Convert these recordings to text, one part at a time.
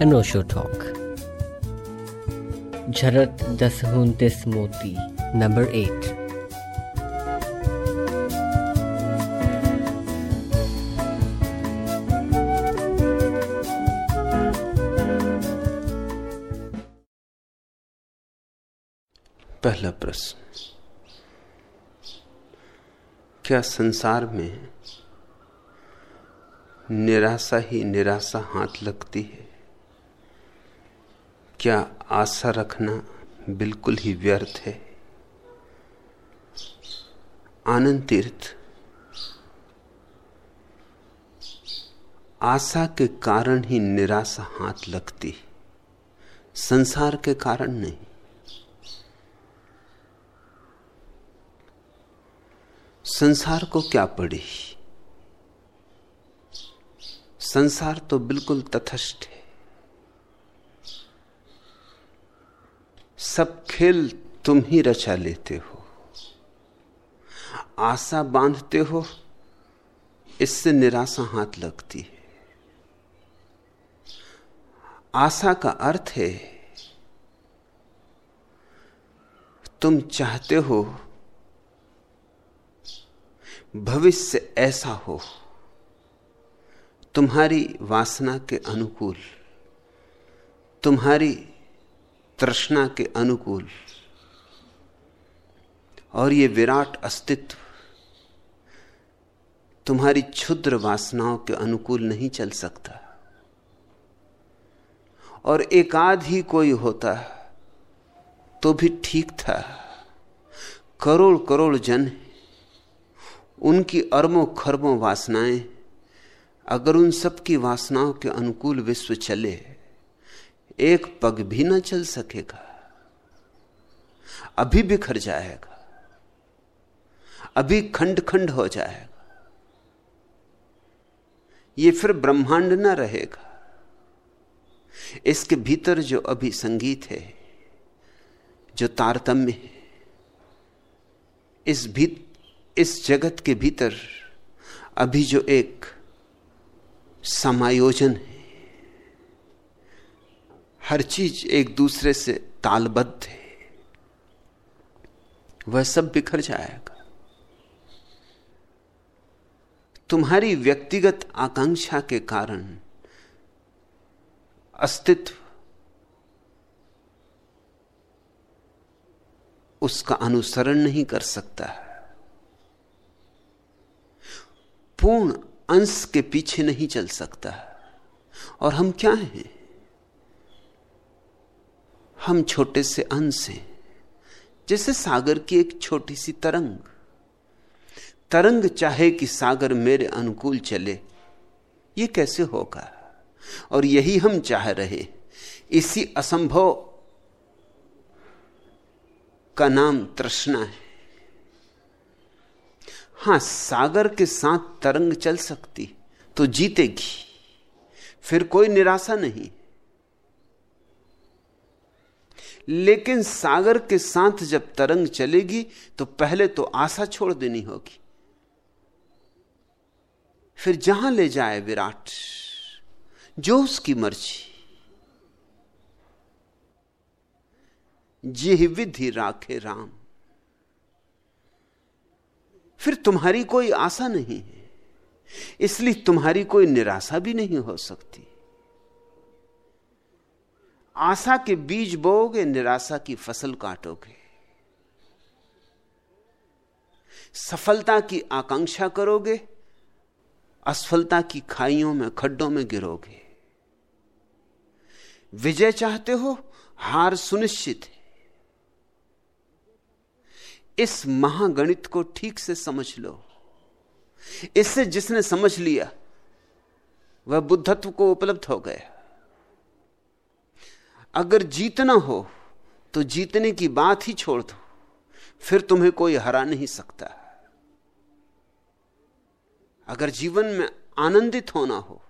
अनोशो talk. झरत दस उनतीस मोती, नंबर एट। पहला प्रश्न। क्या संसार में निराशा ही निराशा हाथ लगती है? क्या आशा रखना बिल्कुल ही व्यर्थ है? आनंद तीर्थ। आशा के कारण ही निराशा हाथ लगती संसार के कारण नहीं। संसार को क्या पड़ी संसार तो बिल्कुल तथस्थ है। सब खेल तुम ही रचा लेते हो। आशा बांधते हो, इससे निराशा हाथ लगती है। आशा का अर्थ है, तुम चाहते हो, भविष्य ऐसा हो, तुम्हारी वासना के अनुकूल, तुम्हारी तृष्णा के अनुकूल। और ये विराट अस्तित्व तुम्हारी क्षुद्र वासनाओं के अनुकूल नहीं चल सकता। और एकाध ही कोई होता तो भी ठीक था। करोड़ करोड़ जन उनकी अरबों खरबों वासनाएँ, अगर उन सब की वासनाओं के अनुकूल विश्व चले एक पग भी न चल सकेगा, अभी बिखर जाएगा, अभी खंड खंड हो जाएगा। ये फिर ब्रह्मांड न रहेगा। इसके भीतर जो अभी संगीत है, जो तारतम्य है, इस भीत, इस जगत के भीतर अभी जो एक समायोजन है हर चीज़ एक दूसरे से तालबद्ध है। वह सब बिखर जाएगा। तुम्हारी व्यक्तिगत आकांक्षा के कारण अस्तित्व उसका अनुसरण नहीं कर सकता है। पूर्ण अंश के पीछे नहीं चल सकता और हम क्या हैं? हम छोटे से अंश हैं। जैसे सागर की एक छोटी सी तरंग। तरंग चाहे कि सागर मेरे अनुकूल चले, ये कैसे होगा? और यही हम चाह रहे। इसी असंभव का नाम तृष्णा है। हाँ, सागर के साथ तरंग चल सकती तो जीतेगी। फिर कोई निराशा नहीं। लेकिन सागर के साथ जब तरंग चलेगी तो पहले तो आशा छोड़ देनी होगी। फिर जहाँ ले जाए विराट, जो उसकी मर्ज़ी। जी विधि राखे राम। फिर तुम्हारी कोई आशा नहीं है, इसलिए तुम्हारी कोई निराशा भी नहीं हो सकती। आशा के बीज बोओगे, निराशा की फ़सल काटोगे। सफलता की आकांक्षा करोगे, असफलता की खाइयों में, खड्डों में गिरोगे। विजय चाहते हो, हार सुनिश्चित है। इस महागणित को ठीक से समझ लो। इससे जिसने समझ लिया, वह बुद्धत्व को उपलब्ध हो गया। अगर जीतना हो तो जीतने की बात ही छोड़ दो। फिर तुम्हें कोई हरा नहीं सकता। अगर जीवन में आनंदित होना हो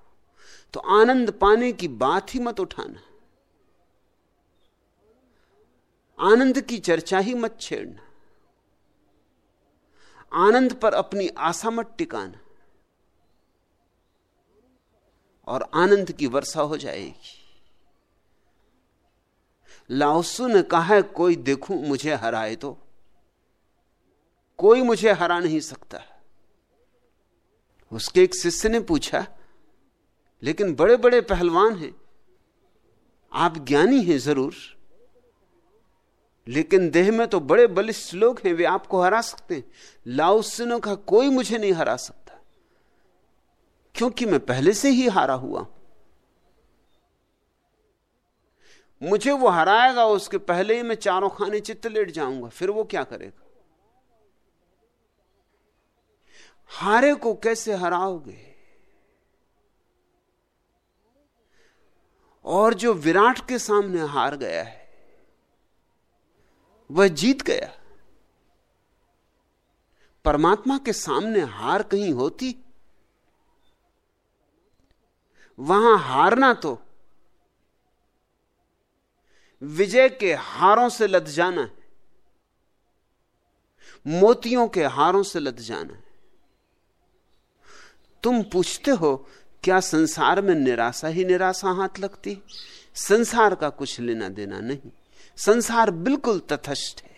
तो आनंद पाने की बात ही मत उठाना। आनंद की चर्चा ही मत छेड़ना। आनंद पर अपनी आशा मत टिकाना। और आनंद की वर्षा हो जाएगी। लाओसु ने कहा है, कोई देखूँ मुझे हराए तो। कोई मुझे हरा नहीं सकता। उसके एक शिष्य ने पूछा, लेकिन बड़े बड़े पहलवान हैं। आप ज्ञानी हैं ज़रूर, लेकिन देह में तो बड़े बलिष्ठ लोग हैं, वे आपको हरा सकते हैं। लाउसिनो का कोई मुझे नहीं हरा सकता, क्योंकि मैं पहले से ही हारा हुआ मुझे वो हराएगा, उसके पहले ही मैं चारों खाने चित्त लेट जाऊँगा, फिर वो क्या करेगा? हारे को कैसे हराओगे? और जो विराट के सामने हार गया है, वह जीत गया। परमात्मा के सामने हार कहीं होती? वहाँ हारना तो विजय के हारों से लद जाना है। मोतियों के हारों से लद जाना है। तुम पूछते हो, क्या संसार में निराशा ही निराशा हाथ लगती संसार का कुछ लेना देना नहीं। संसार बिल्कुल तथस्थ है।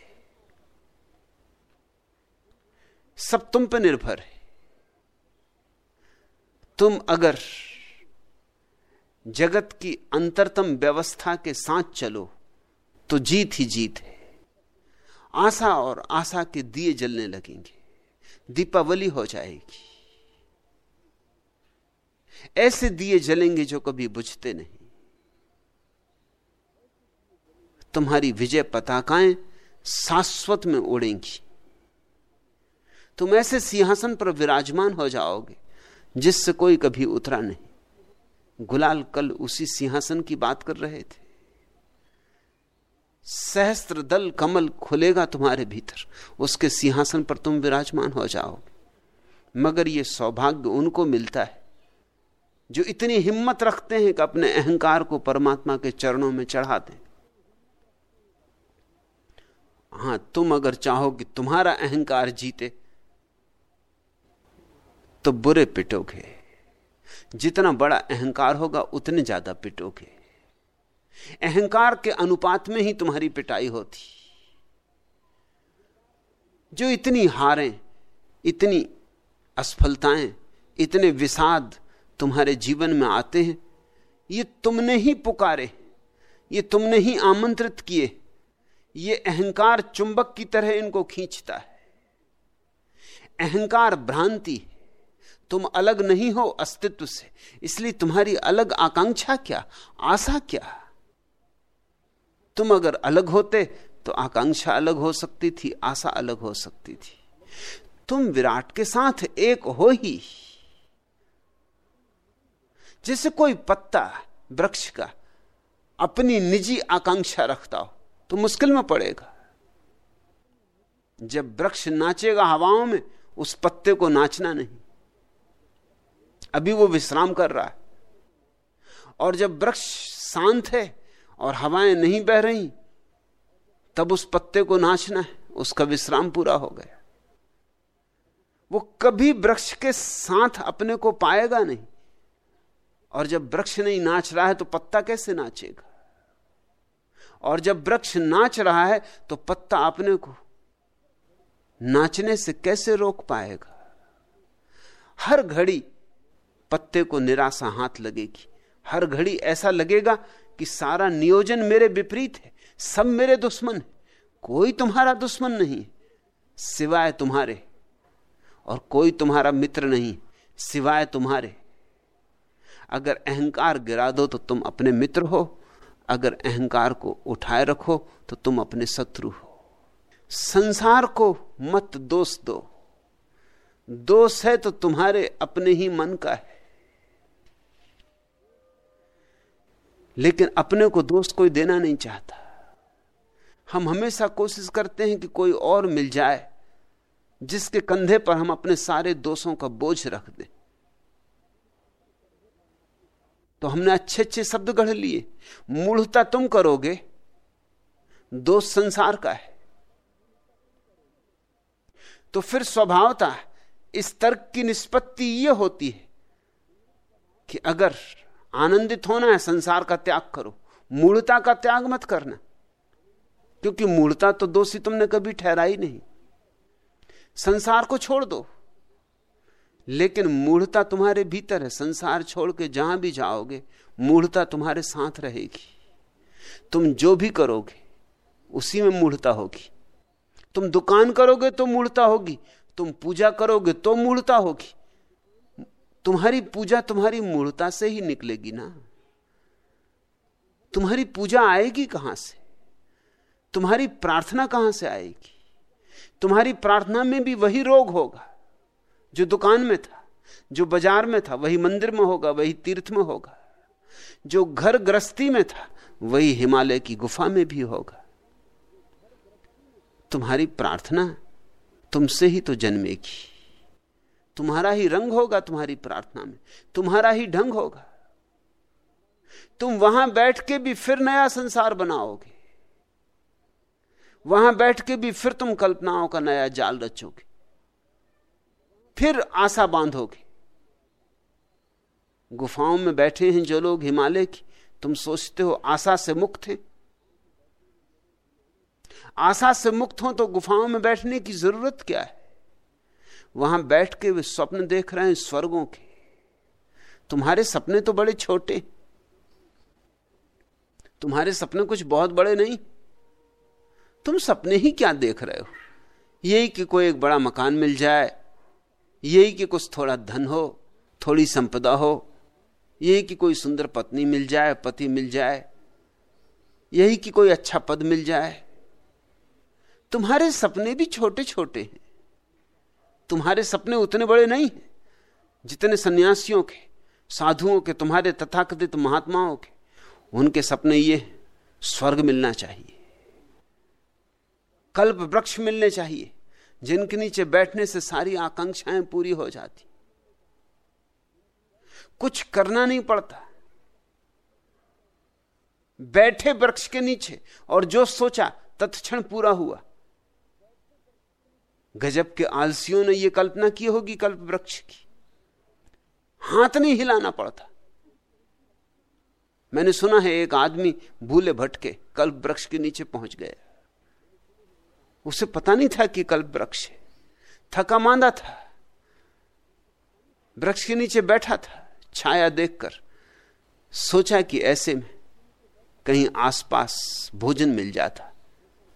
सब तुम पर निर्भर है। तुम अगर जगत की अंतरतम व्यवस्था के साथ चलो तो जीत ही जीत है। आशा और आशा के दिए जलने लगेंगे, दीपावली हो जाएगी। ऐसे दिए जलेंगे जो कभी बुझते नहीं। तुम्हारी विजय पताकाएँ शाश्वत में उड़ेंगी। तुम ऐसे सिंहासन पर विराजमान हो जाओगे, जिससे कोई कभी उतरा नहीं। गुलाल कल उसी सिंहासन की बात कर रहे थे। सहस्त्र दल कमल खुलेगा तुम्हारे भीतर। उसके सिंहासन पर तुम विराजमान हो जाओगे मगर यह सौभाग्य उनको मिलता है, जो इतनी हिम्मत रखते हैं कि अपने अहंकार को परमात्मा के चरणों में चढ़ा दें। हाँ, तुम अगर चाहो कि तुम्हारा अहंकार जीते तो बुरे पिटोगे। जितना बड़ा अहंकार होगा, उतने ज़्यादा पिटोगे। अहंकार के अनुपात में ही तुम्हारी पिटाई होती। जो इतनी हारें, इतनी असफलताएँ, इतने विषाद तुम्हारे जीवन में आते हैं, ये तुमने ही पुकारे, ये तुमने ही आमंत्रित किए। ये अहंकार चुंबक की तरह इनको खींचता है। अहंकार भ्रांति तुम अलग नहीं हो अस्तित्व से। इसलिए तुम्हारी अलग आकांक्षा क्या? आशा क्या? तुम अगर अलग होते तो आकांक्षा अलग हो सकती थी, आशा अलग हो सकती थी। तुम विराट के साथ एक हो ही। जैसे कोई पत्ता वृक्ष का अपनी निजी आकांक्षा रखता हो तो मुश्किल में पड़ेगा। जब वृक्ष नाचेगा हवाओं में, उस पत्ते को नाचना नहीं। अभी वो विश्राम कर रहा है। और जब वृक्ष शांत है और हवाएँ नहीं बह रही, तब उस पत्ते को नाचना है, उसका विश्राम पूरा हो गया। वो कभी वृक्ष के साथ अपने को पाएगा नहीं। और जब वृक्ष नहीं नाच रहा है तो पत्ता कैसे नाचेगा? और जब वृक्ष नाच रहा है तो पत्ता अपने को नाचने से कैसे रोक पाएगा? हर घड़ी पत्ते को निराशा हाथ लगेगी। हर घड़ी ऐसा लगेगा कि सारा नियोजन मेरे विपरीत है। सब मेरे दुश्मन है। कोई तुम्हारा दुश्मन नहीं सिवाय तुम्हारे। और कोई तुम्हारा मित्र नहीं। सिवाय तुम्हारे। अगर अहंकार गिरा दो तो तुम अपने मित्र हो। अगर अहंकार को उठाए रखो तो तुम अपने शत्रु हो। संसार को मत दोष दो। दोष है तो तुम्हारे अपने ही मन का है। लेकिन अपने को दोस्त कोई देना नहीं चाहता। हम हमेशा कोशिश करते हैं कि कोई और मिल जाए, जिसके कंधे पर हम अपने सारे दोषों का बोझ रख दें। तो हमने अच्छे अच्छे शब्द गढ़ लिए। मूढ़ता तुम करोगे, दोष संसार का है। तो फिर स्वभावता इस तर्क की निष्पत्ति यह होती है कि अगर आनंदित होना है, संसार का त्याग करो। मूढ़ता का त्याग मत करना। क्योंकि मूढ़ता तो दोषी तुमने कभी ठहराई नहीं। संसार को छोड़ दो। लेकिन मूढ़ता तुम्हारे भीतर है। संसार छोड़ के जहाँ भी जाओगे मूढ़ता तुम्हारे साथ रहेगी। तुम जो भी करोगे, उसी में मूढ़ता होगी। तुम दुकान करोगे तो मूढ़ता होगी। तुम पूजा करोगे तो मूढ़ता होगी। तुम्हारी पूजा तुम्हारी मूर्ता से ही निकलेगी ना। तुम्हारी पूजा आएगी कहाँ से? तुम्हारी प्रार्थना कहाँ से आएगी? तुम्हारी प्रार्थना में भी वही रोग होगा, जो दुकान में था, जो बाज़ार में था, वही मंदिर में होगा, वही तीर्थ में होगा, जो घर गृहस्थी में था, वही हिमालय की गुफा में भी होगा। तुम्हारी प्रार्थना तुमसे ही तो जन्मेगी। तुम्हारा ही रंग होगा तुम्हारी प्रार्थना में। तुम्हारा ही ढंग होगा। तुम वहाँ बैठ के भी फिर नया संसार बनाओगे। वहाँ बैठ के भी फिर तुम कल्पनाओं का नया जाल रचोगे। फिर आशा बांधोगे। गुफाओं में बैठे हैं जो लोग हिमालय की। तुम सोचते हो आशा से मुक्त हैं। आशा से मुक्त हो तो गुफाओं में बैठने की ज़रूरत क्या है? वहाँ बैठ के वे स्वप्न देख रहे हैं स्वर्गों के। तुम्हारे सपने तो बड़े छोटे। तुम्हारे सपने कुछ बहुत बड़े नहीं। तुम सपने ही क्या देख रहे हो? यही कि कोई एक बड़ा मकान मिल जाए, यही कि कुछ थोड़ा धन हो, थोड़ी संपदा हो, यही कि कोई सुंदर पत्नी मिल जाए, पति मिल जाए, यही कि कोई अच्छा पद मिल जाए। तुम्हारे सपने भी छोटे छोटे हैं। तुम्हारे सपने उतने बड़े नहीं, जितने सन्यासियों के, साधुओं के, तुम्हारे तथाकथित महात्माओं के। उनके सपने ये, स्वर्ग मिलना चाहिए। कल्प वृक्ष मिलने चाहिए, जिनके नीचे बैठने से सारी आकांक्षाएँ पूरी हो जाती। कुछ करना नहीं पड़ता। बैठे वृक्ष के नीचे, और जो सोचा, तत्क्षण पूरा हुआ। गजब के आलसियों ने यह कल्पना की होगी कल्प वृक्ष की। हाथ नहीं हिलाना पड़ता। मैंने सुना है एक आदमी भूले भटके कल्प वृक्ष के नीचे पहुँच गया। उसे पता नहीं था कि कल्प वृक्ष है। थका मांदा था। वृक्ष के नीचे बैठा था। छाया देखकर सोचा कि ऐसे में कहीं आसपास भोजन मिल जाता।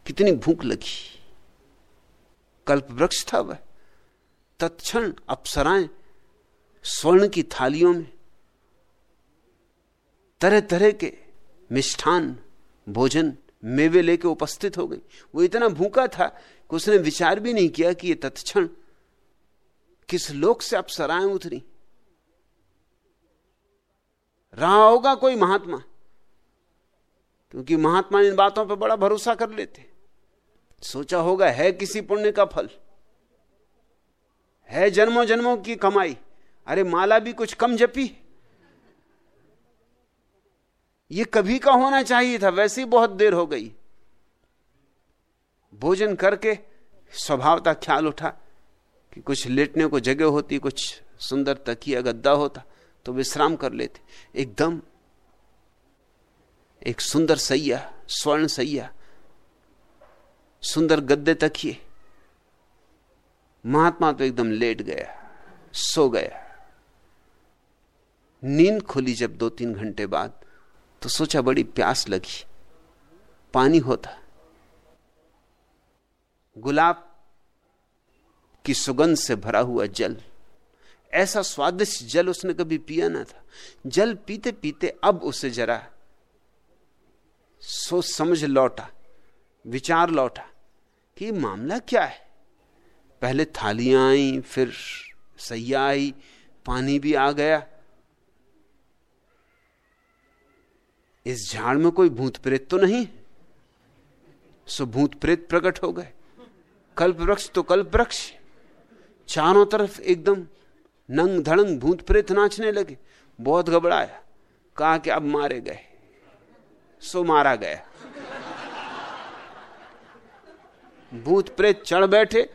कितनी भूख लगी। कल्प वृक्ष था वह। तत्क्षण अप्सराएँ स्वर्ण की थालियों में तरह तरह के मिष्ठान, भोजन मेवे लेके उपस्थित हो गई। वो इतना भूखा था कि उसने विचार भी नहीं किया कि ये तत्क्षण किस लोक से अप्सराएँ उतरी। रहा होगा कोई महात्मा, क्योंकि महात्मा इन बातों पर बड़ा भरोसा कर लेते। सोचा होगा है किसी पुण्य का फल। है जन्मों जन्मों की कमाई। अरे माला भी कुछ कम जपी। ये कभी का होना चाहिए था, वैसे ही बहुत देर हो गई। भोजन करके स्वभावता ख्याल उठा कि कुछ लेटने को जगह होती, कुछ सुंदर तकिया गद्दा होता तो विश्राम कर लेते। एकदम एक सुंदर सैया, स्वर्ण सैया सुंदर गद्दे तकिए महात्मा तो एकदम लेट गया, सो गया। नींद खुली जब दो तीन घंटे बाद तो सोचा बड़ी प्यास लगी। पानी होता। गुलाब की सुगंध से भरा हुआ जल, ऐसा स्वादिष्ट जल उसने कभी पिया ना था। जल पीते पीते अब उसे जरा सोच समझ लौटा। विचार लौटा कि मामला क्या है? पहले थालियाँ आई, फिर सैया आई, पानी भी आ गया। इस झाड़ में कोई भूत प्रेत तो नहीं? सो भूत प्रेत प्रकट हो गए। कल्प वृक्ष तो कल्प वृक्ष चारों तरफ़ एकदम नंग धड़ंग भूत प्रेत नाचने लगे। बहुत घबराया। कहा कि अब मारे गए। सो मारा गया। भूत प्रेत चढ़ बैठे,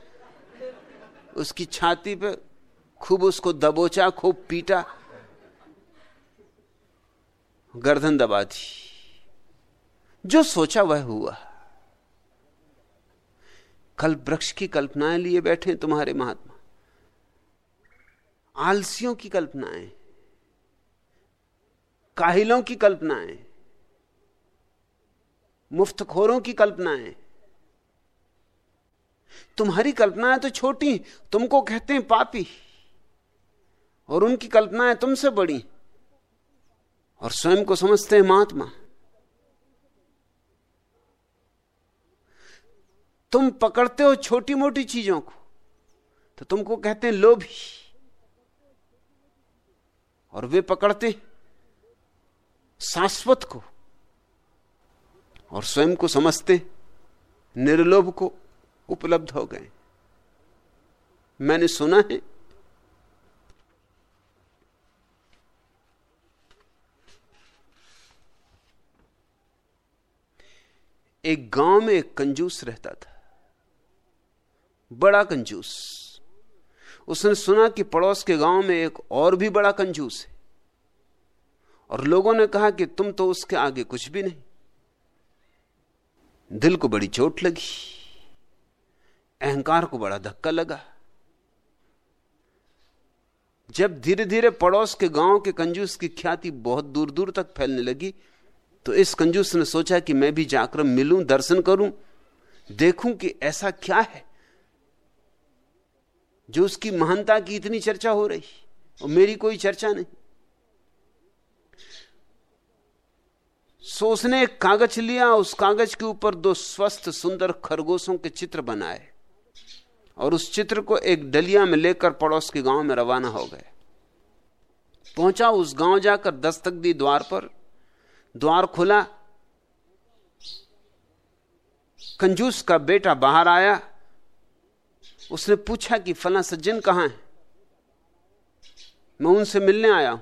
उसकी छाती पे खूब उसको दबोचा, खूब पीटा, गर्दन दबा दी। जो सोचा वह हुआ। कल वृक्ष की कल्पनाएँ लिए बैठे तुम्हारे महात्मा। आलसियों की कल्पनाएँ, काहिलों की कल्पनाएँ, मुफ्तखोरों की कल्पनाएँ तुम्हारी कल्पनाएँ तो छोटी तुमको कहते हैं पापी। और उनकी कल्पनाएँ तुमसे बड़ी और स्वयं को समझते हैं महात्मा। तुम पकड़ते हो छोटी मोटी चीज़ों को तो तुमको कहते हैं लोभी। और वे पकड़ते शाश्वत को। और स्वयं को समझते निर्लोभ को। उपलब्ध हो गए। मैंने सुना है। एक गाँव में एक कंजूस रहता था। बड़ा कंजूस। उसने सुना कि पड़ोस के गाँव में एक और भी बड़ा कंजूस है। और लोगों ने कहा कि तुम तो उसके आगे कुछ भी नहीं। दिल को बड़ी चोट लगी। अहंकार को बड़ा धक्का लगा। जब धीरे धीरे पड़ोस के गाँव के कंजूस की ख्याति बहुत दूर दूर तक फैलने लगी तो इस कंजूस ने सोचा कि मैं भी जाकर मिलूं, दर्शन करूँ, देखूँ कि ऐसा क्या है, जो उसकी महानता की इतनी चर्चा हो रही, और मेरी कोई चर्चा नहीं। सो उसने एक कागज़ लिया उस कागज़ के ऊपर दो स्वस्थ, सुंदर खरगोशों के चित्र बनाए। और उस चित्र को एक डलिया में लेकर पड़ोस के गाँव में रवाना हो गए। पहुँचा उस गाँव जाकर दस्तक दी द्वार पर। द्वार खुला। कंजूस का बेटा बाहर आया। उसने पूछा कि, फला सज्जन कहाँ है? मैं उनसे मिलने आया हूँ।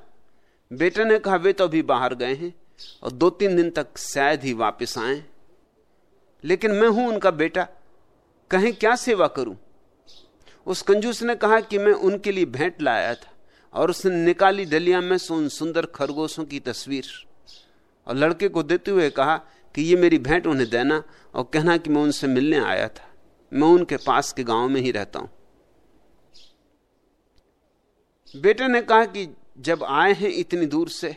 बेटे ने कहा, वे तो अभी बाहर गए हैं और दो तीन दिन तक शायद ही वापस आए। लेकिन मैं हूँ उनका बेटा। कहें क्या सेवा करूँ? उस कंजूस ने कहा कि मैं उनके लिए भेंट लाया था और उसने निकाली डलिया में सुन सुंदर खरगोशों की तस्वीर और लड़के को देते हुए कहा कि ये मेरी भेंट उन्हें देना और कहना कि मैं उनसे मिलने आया था। मैं उनके पास के गाँव में ही रहता हूँ। बेटे ने कहा कि जब आए हैं इतनी दूर से,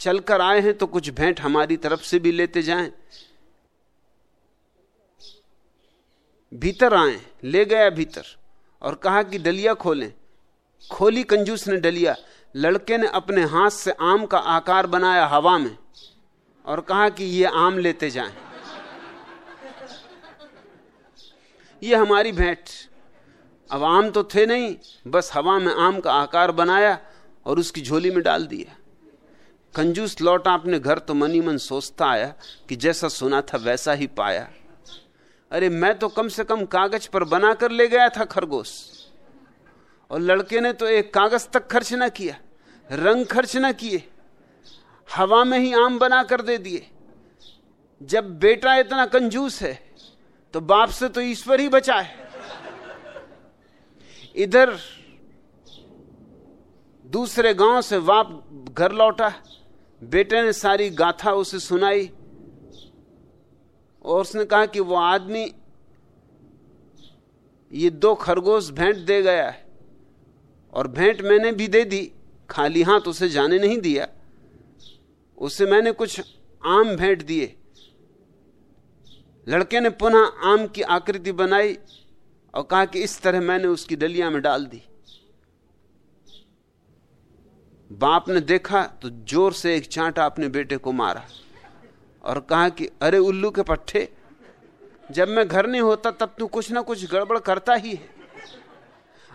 चलकर आए हैं तो कुछ भेंट हमारी तरफ़ से भी लेते जाएँ। भीतर आए, ले गया भीतर। और कहा कि डलिया खोलें। खोली कंजूस ने डलिया। लड़के ने अपने हाथ से आम का आकार बनाया हवा में और कहा कि ये आम लेते जाएँ। ये हमारी भेंट। अब आम तो थे नहीं, बस हवा में आम का आकार बनाया और उसकी झोली में डाल दिया। कंजूस लौटा अपने घर तो मनी मन सोचता आया कि जैसा सुना था वैसा ही पाया। अरे मैं तो कम से कम कागज़ पर बना कर ले गया था खरगोश। और लड़के ने तो एक कागज़ तक खर्च ना किया, रंग खर्च ना किए, हवा में ही आम बना कर दे दिए। जब बेटा इतना कंजूस है तो बाप से तो ईश्वर ही बचा है। इधर दूसरे गाँव से बाप घर लौटा, बेटे ने सारी गाथा उसे सुनाई और उसने कहा कि वो आदमी ये दो खरगोश भेंट दे गया है और भेंट मैंने भी दे दी, खाली हाथ तो उसे जाने नहीं दिया। उसे मैंने कुछ आम भेंट दिए। लड़के ने पुनः आम की आकृति बनाई और कहा कि इस तरह मैंने उसकी डलिया में डाल दी। बाप ने देखा तो ज़ोर से एक चांटा अपने बेटे को मारा। और कहा कि, अरे उल्लू के पट्टे जब मैं घर नहीं होता, तब तू कुछ ना कुछ गड़बड़ करता ही है।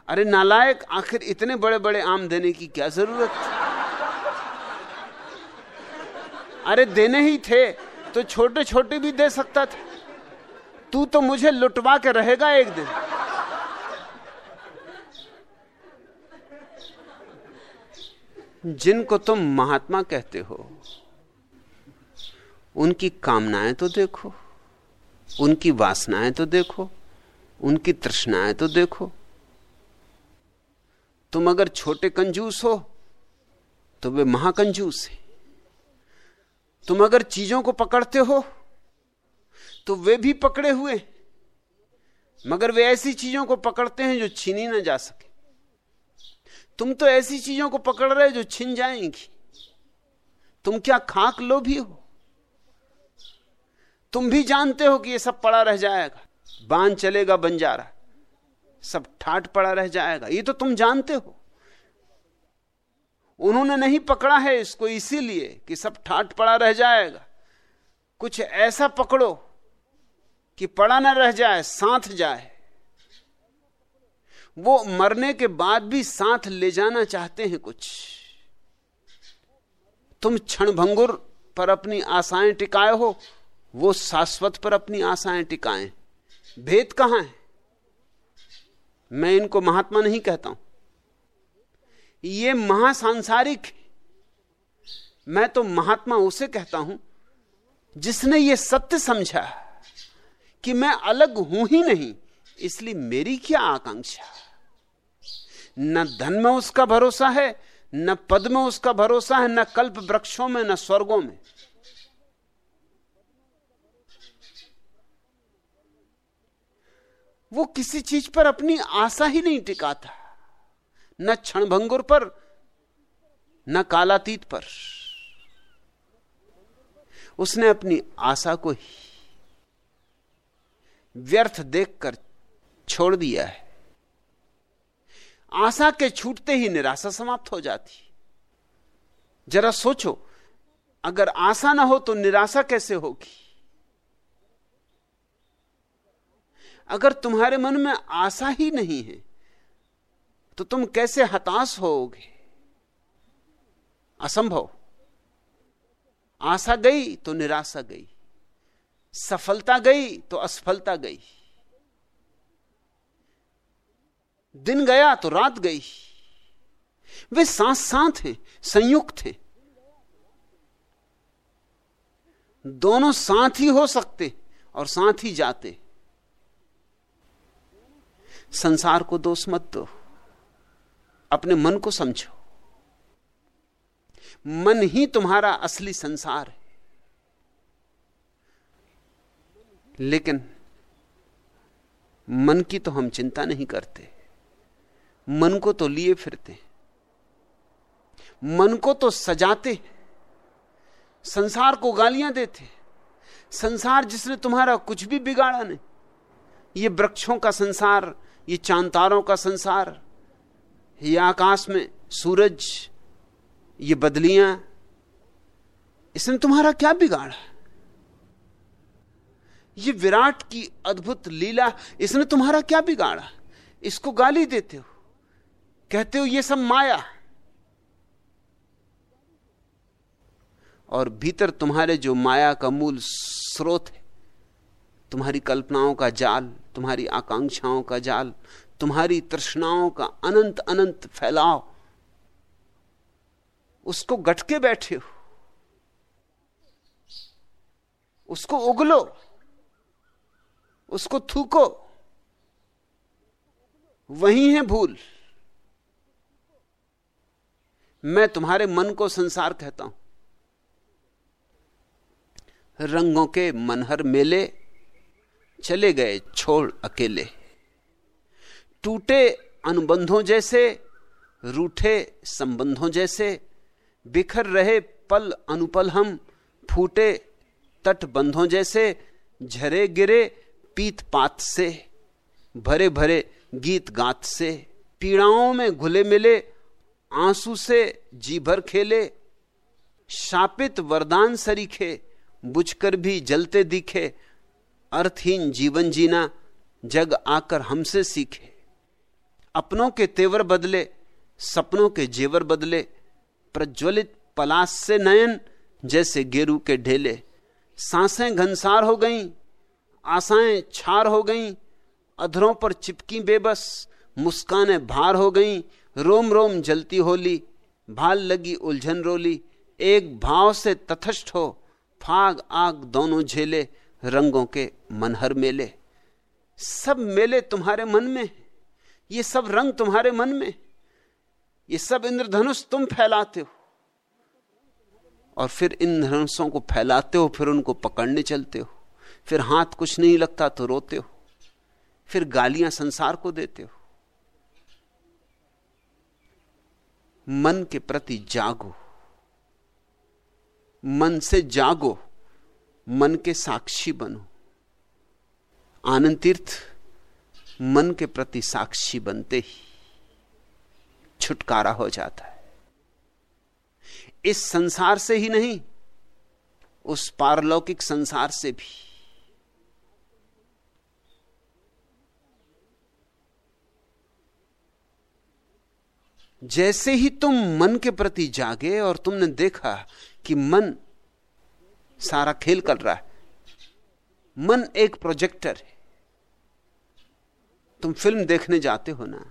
अरे नालायक, आखिर इतने बड़े बड़े आम देने की क्या ज़रूरत अरे देने ही थे तो छोटे छोटे भी दे सकता था। तू तो मुझे लुटवा के रहेगा एक दिन। जिनको तुम महात्मा कहते हो उनकी कामनाएँ तो देखो, उनकी वासनाएँ तो देखो, उनकी तृष्णाएँ तो देखो। तुम अगर छोटे कंजूस हो तो वे महाकंजूस है। तुम अगर चीज़ों को पकड़ते हो तो वे भी पकड़े हुए मगर वे ऐसी चीज़ों को पकड़ते हैं जो छीनी ना जा सके। तुम तो ऐसी चीज़ों को पकड़ रहे जो छिन जाएँगी। तुम क्या खाक लो भी हो? तुम भी जानते हो कि ये सब पड़ा रह जाएगा। बाँध चलेगा बंजारा। सब ठाट पड़ा रह जाएगा। ये तो तुम जानते हो। उन्होंने नहीं पकड़ा है इसको इसीलिए कि सब ठाट पड़ा रह जाएगा। कुछ ऐसा पकड़ो कि पड़ा ना रह जाए, साथ जाए। वो मरने के बाद भी साथ ले जाना चाहते हैं कुछ। तुम क्षण भंगुर पर अपनी आशाएँ टिकाए हो। वो शाश्वत पर अपनी आशाएँ टिकाएँ। भेद कहाँ है? मैं इनको महात्मा नहीं कहता हूँ। ये महासांसारिक। मैं तो महात्मा उसे कहता हूँ, जिसने ये सत्य समझा कि मैं अलग हूँ ही नहीं, इसलिए मेरी क्या आकांक्षा? न धन में उसका भरोसा है, न पद में उसका भरोसा है, न कल्प वृक्षों में, न स्वर्गों में। वो किसी चीज़ पर अपनी आशा ही नहीं टिकाता। न क्षणभंगुर पर, न कालातीत पर। उसने अपनी आशा को ही व्यर्थ देखकर छोड़ दिया है। आशा के छूटते ही निराशा समाप्त हो जाती। जरा सोचो, अगर आशा ना हो तो निराशा कैसे होगी? अगर तुम्हारे मन में आशा ही नहीं है तो तुम कैसे हताश होोगे? असंभव। आशा गई तो निराशा गई, सफलता गई तो असफलता गई। दिन गया तो रात गई। वे साथ साथ हैं, संयुक्त हैं। दोनों साथ ही हो सकते और साथ ही जाते। संसार को दोष मत दो। अपने मन को समझो। मन ही तुम्हारा असली संसार है। लेकिन मन की तो हम चिंता नहीं करते। मन को तो लिए फिरते मन को तो सजाते संसार को गालियाँ देते संसार जिसने तुम्हारा कुछ भी बिगाड़ा नहीं, ये वृक्षों का संसार ये चांतारों का संसार, ये आकाश में सूरज, ये बदलियाँ इसने तुम्हारा क्या बिगाड़ा ये विराट की अद्भुत लीला इसने तुम्हारा क्या बिगाड़ा इसको गाली देते हो, कहते हो ये सब माया और भीतर तुम्हारे जो माया का मूल स्रोत है, तुम्हारी कल्पनाओं का जाल तुम्हारी आकांक्षाओं का जाल, तुम्हारी तृष्णाओं का अनंत अनंत फैलाव। उसको गटके बैठे हो। उसको उगलो। उसको थूको। वही है भूल। मैं तुम्हारे मन को संसार कहता हूँ। रंगों के मनहर मेले चले गए छोड़ अकेले। टूटे अनुबंधों जैसे, रूठे संबंधों जैसे, बिखर रहे पल अनुपल हम, फूटे तटबंधों जैसे, झरे गिरे पीत पात से, भरे भरे गीत गात से, पीड़ाओं में घुले मिले आँसू से जी भर खेले, शापित वरदान सरीखे, बुझकर भी जलते दिखे अर्थहीन जीवन जीना, जग आकर हमसे सीखे। अपनों के तेवर बदले, सपनों के जेवर बदले, प्रज्वलित पलाश से नयन, जैसे गेरू के ढेले। साँसें घनसार हो गईं, आशाएँ छार हो गईं, अधरों पर चिपकी बेबस, मुस्कानें भार हो गईं, रोम रोम जलती होली, भाल लगी उलझन रोली, एक भाव से तथस्थ हो, फाग आग दोनों झेले। रंगों के मनहर मेले। सब मेले तुम्हारे मन में ये सब रंग तुम्हारे मन में ये सब इंद्रधनुष तुम फैलाते हो। और फिर इन धनुषों को फैलाते हो, फिर उनको पकड़ने चलते हो। फिर हाथ कुछ नहीं लगता तो रोते हो। फिर गालियाँ संसार को देते हो। मन के प्रति जागो। मन से जागो। मन के साक्षी बनो। आनंद तीर्थ मन के प्रति साक्षी बनते ही छुटकारा हो जाता है। इस संसार से ही नहीं, उस पारलौकिक संसार से भी। जैसे ही तुम मन के प्रति जागे और तुमने देखा कि मन सारा खेल कर रहा है। मन एक प्रोजेक्टर है। तुम फ़िल्म देखने जाते हो ना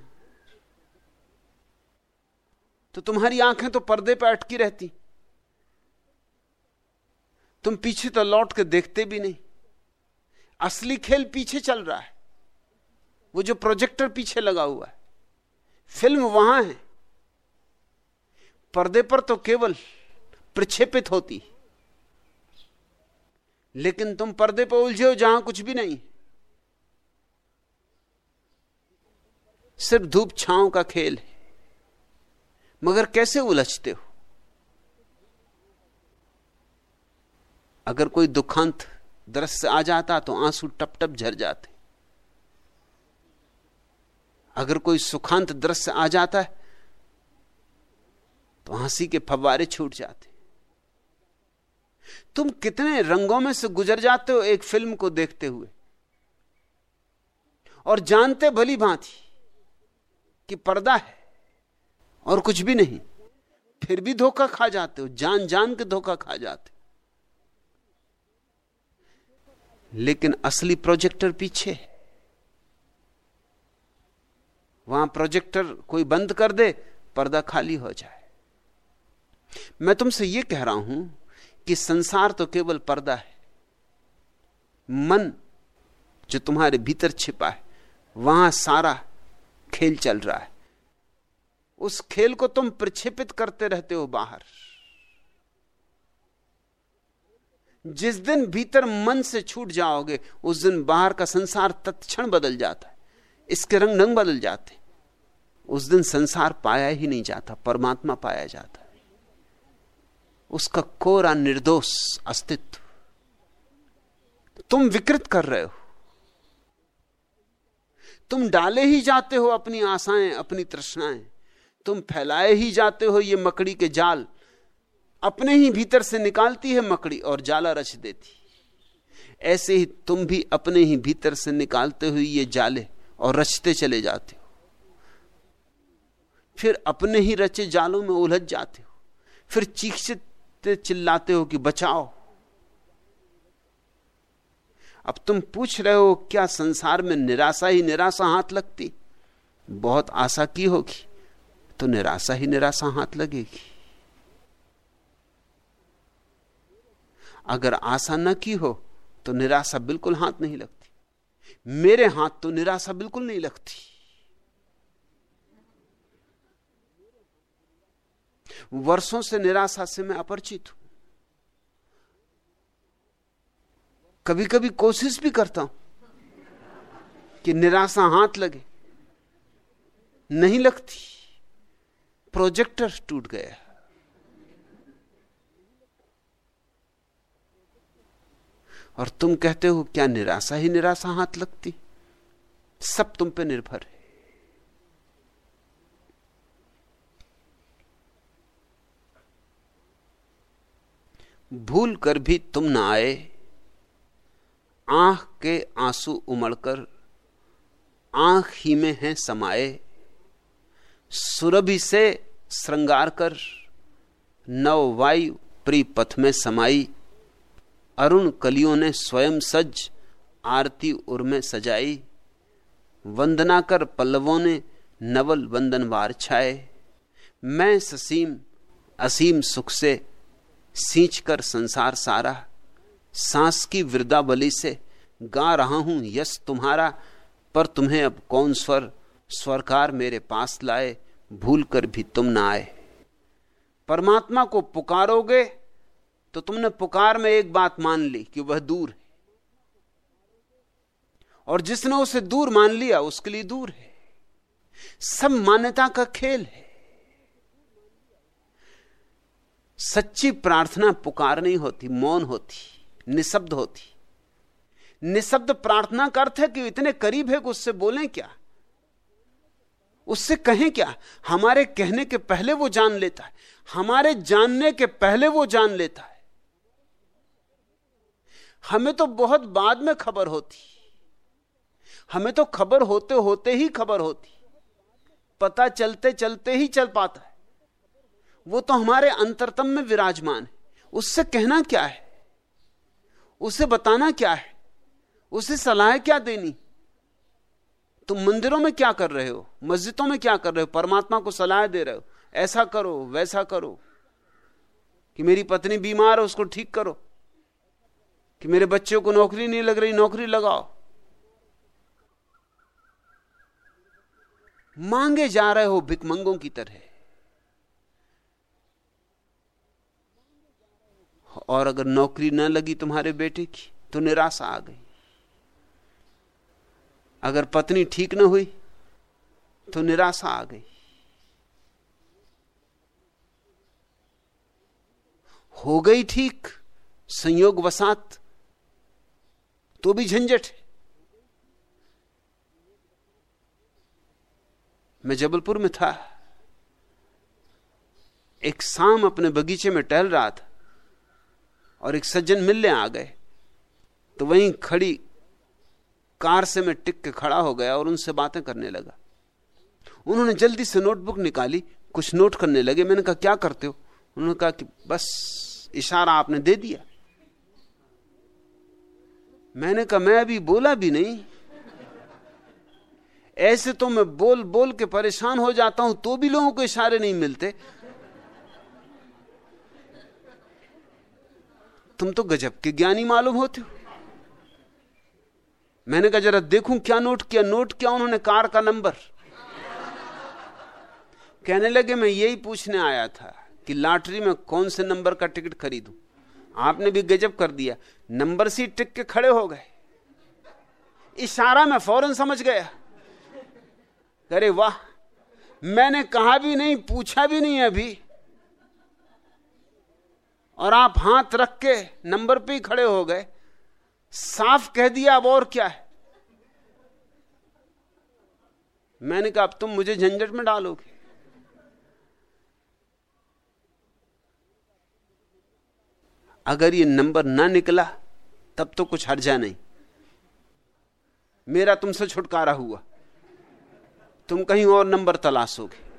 तो तुम्हारी आँखें तो पर्दे पर अटकी रहती। तुम पीछे तो लौट के देखते भी नहीं। असली खेल पीछे चल रहा है। वो जो प्रोजेक्टर पीछे लगा हुआ है। फ़िल्म वहाँ है। पर्दे पर तो केवल प्रक्षेपित होती लेकिन तुम पर्दे पर उलझे हो, जहाँ कुछ भी नहीं। सिर्फ़ धूप छांव का खेल है। मगर कैसे उलझते हो? अगर कोई दुखांत दृश्य आ जाता तो आँसू टप टप झर जाते। अगर कोई सुखांत दृश्य आ जाता है तो हँसी के फव्वारे छूट जाते। तुम कितने रंगों में से गुजर जाते हो एक फ़िल्म को देखते हुए? और जानते भली भांति कि पर्दा है और कुछ भी नहीं, फिर भी धोखा खा जाते हो जान जान के धोखा खा जाते हो। लेकिन असली प्रोजेक्टर पीछे है। वहाँ प्रोजेक्टर कोई बंद कर दे, पर्दा खाली हो जाए। मैं तुमसे यह कह रहा हूँ कि संसार तो केवल पर्दा है। मन जो तुम्हारे भीतर छिपा है, वहाँ सारा खेल चल रहा है। उस खेल को तुम प्रक्षेपित करते रहते हो बाहर। जिस दिन भीतर मन से छूट जाओगे, उस दिन बाहर का संसार तत्क्षण बदल जाता है। इसके रंग ढंग बदल जाते उस दिन संसार पाया ही नहीं जाता, परमात्मा पाया जाता उसका कोरा निर्दोष अस्तित्व। तुम विकृत कर रहे हो। तुम डाले ही जाते हो अपनी आशाएँ, अपनी तृष्णाएँ। तुम फैलाए ही जाते हो ये मकड़ी के जाल। अपने ही भीतर से निकालती है मकड़ी और जाला रच देती। ऐसे ही तुम भी अपने ही भीतर से निकालते हुए ये जाले और रचते चले जाते हो। फिर अपने ही रचे जालों में उलझ जाते हो। फिर चीखते चिल्लाते हो कि बचाओ। अब तुम पूछ रहे हो, क्या संसार में निराशा ही निराशा हाथ लगती? बहुत आशा की होगी तो निराशा ही निराशा हाथ लगेगी। अगर आशा न की हो तो निराशा बिल्कुल हाथ नहीं लगती। मेरे हाथ तो निराशा बिल्कुल नहीं लगती। वर्षों से निराशा से मैं अपरिचित हूँ। कभी कभी कोशिश भी करता हूँ कि निराशा हाथ लगे। नहीं लगती। प्रोजेक्टर टूट गया। और तुम कहते हो, क्या निराशा ही निराशा हाथ लगती? सब तुम पे निर्भर है। भूल कर भी तुम न आए। आँख के आँसू उमड़कर, आँख ही में हैं समाये। सुरभि से श्रृंगार कर नव वायु प्री पथ में समाई। अरुण कलियों ने स्वयं सज आरती उर में सजाई। वंदना कर पल्लवों ने नवल वंदन वार छाए। मैं ससीम, असीम सुख से सींच कर संसार सारा, सांस की वृद्धावली से गा रहा हूँ यश तुम्हारा, पर तुम्हें अब कौन स्वर, स्वरकार मेरे पास लाए भूल कर भी तुम ना आए। परमात्मा को पुकारोगे तो तुमने पुकार में एक बात मान ली कि वह दूर है। और जिसने उसे दूर मान लिया, उसके लिए दूर है। सब मान्यता का खेल है। सच्ची प्रार्थना पुकार नहीं होती, मौन होती, निशब्द होती। निशब्द प्रार्थना का अर्थ है कि इतने करीब है कि उससे बोलें क्या? उससे कहें क्या? हमारे कहने के पहले वो जान लेता है, हमारे जानने के पहले वो जान लेता है। हमें तो बहुत बाद में खबर होती। हमें तो खबर होते होते ही खबर होती। पता चलते चलते ही चल पाता है। वो तो हमारे अंतरतम में विराजमान है। उससे कहना क्या है? उसे बताना क्या है? उसे सलाह क्या देनी? तुम मंदिरों में क्या कर रहे हो? मस्जिदों में क्या कर रहे हो? परमात्मा को सलाह दे रहे हो? ऐसा करो, वैसा करो। कि मेरी पत्नी बीमार है, उसको ठीक करो। कि मेरे बच्चों को नौकरी नहीं लग रही, नौकरी लगाओ। मांगे जा रहे हो भिकमंगों की तरह। और अगर नौकरी न लगी तुम्हारे बेटे की तो निराशा आ गई। अगर पत्नी ठीक न हुई तो निराशा आ गई। हो गई ठीक, संयोग वसात तो भी झंझट है। मैं जबलपुर में था। एक शाम अपने बगीचे में टहल रहा था। और एक सज्जन मिलने आ गए। तो वहीं खड़ी कार से मैं टिक के खड़ा हो गया और उनसे बातें करने लगा। उन्होंने जल्दी से नोटबुक निकाली, कुछ नोट करने लगे। मैंने कहा, क्या करते हो? उन्होंने कहा कि, बस इशारा आपने दे दिया। मैंने कहा, मैं अभी बोला भी नहीं। ऐसे तो मैं बोल बोल के परेशान हो जाता हूँ तो भी लोगों को इशारे नहीं मिलते। तुम तो गजब के ज्ञानी मालूम होते हो। मैंने कहा, जरा देखूँ क्या नोट किया। नोट किया उन्होंने कार का नंबर। कहने लगे, मैं यही पूछने आया था कि लॉटरी में कौन से नंबर का टिकट खरीदूं। आपने भी गजब कर दिया। नंबर सी टिक के खड़े हो गए। इशारा में फ़ौरन समझ गया। अरे वाह, मैंने कहा भी नहीं, पूछा भी नहीं अभी। और आप हाथ रख के नंबर पे ही खड़े हो गए। साफ़ कह दिया, अब और क्या है? मैंने कहा, अब तुम मुझे झंझट में डालोगे। अगर ये नंबर ना निकला, तब तो कुछ हर्जा नहीं। मेरा तुमसे छुटकारा हुआ। तुम कहीं और नंबर तलाशोगे।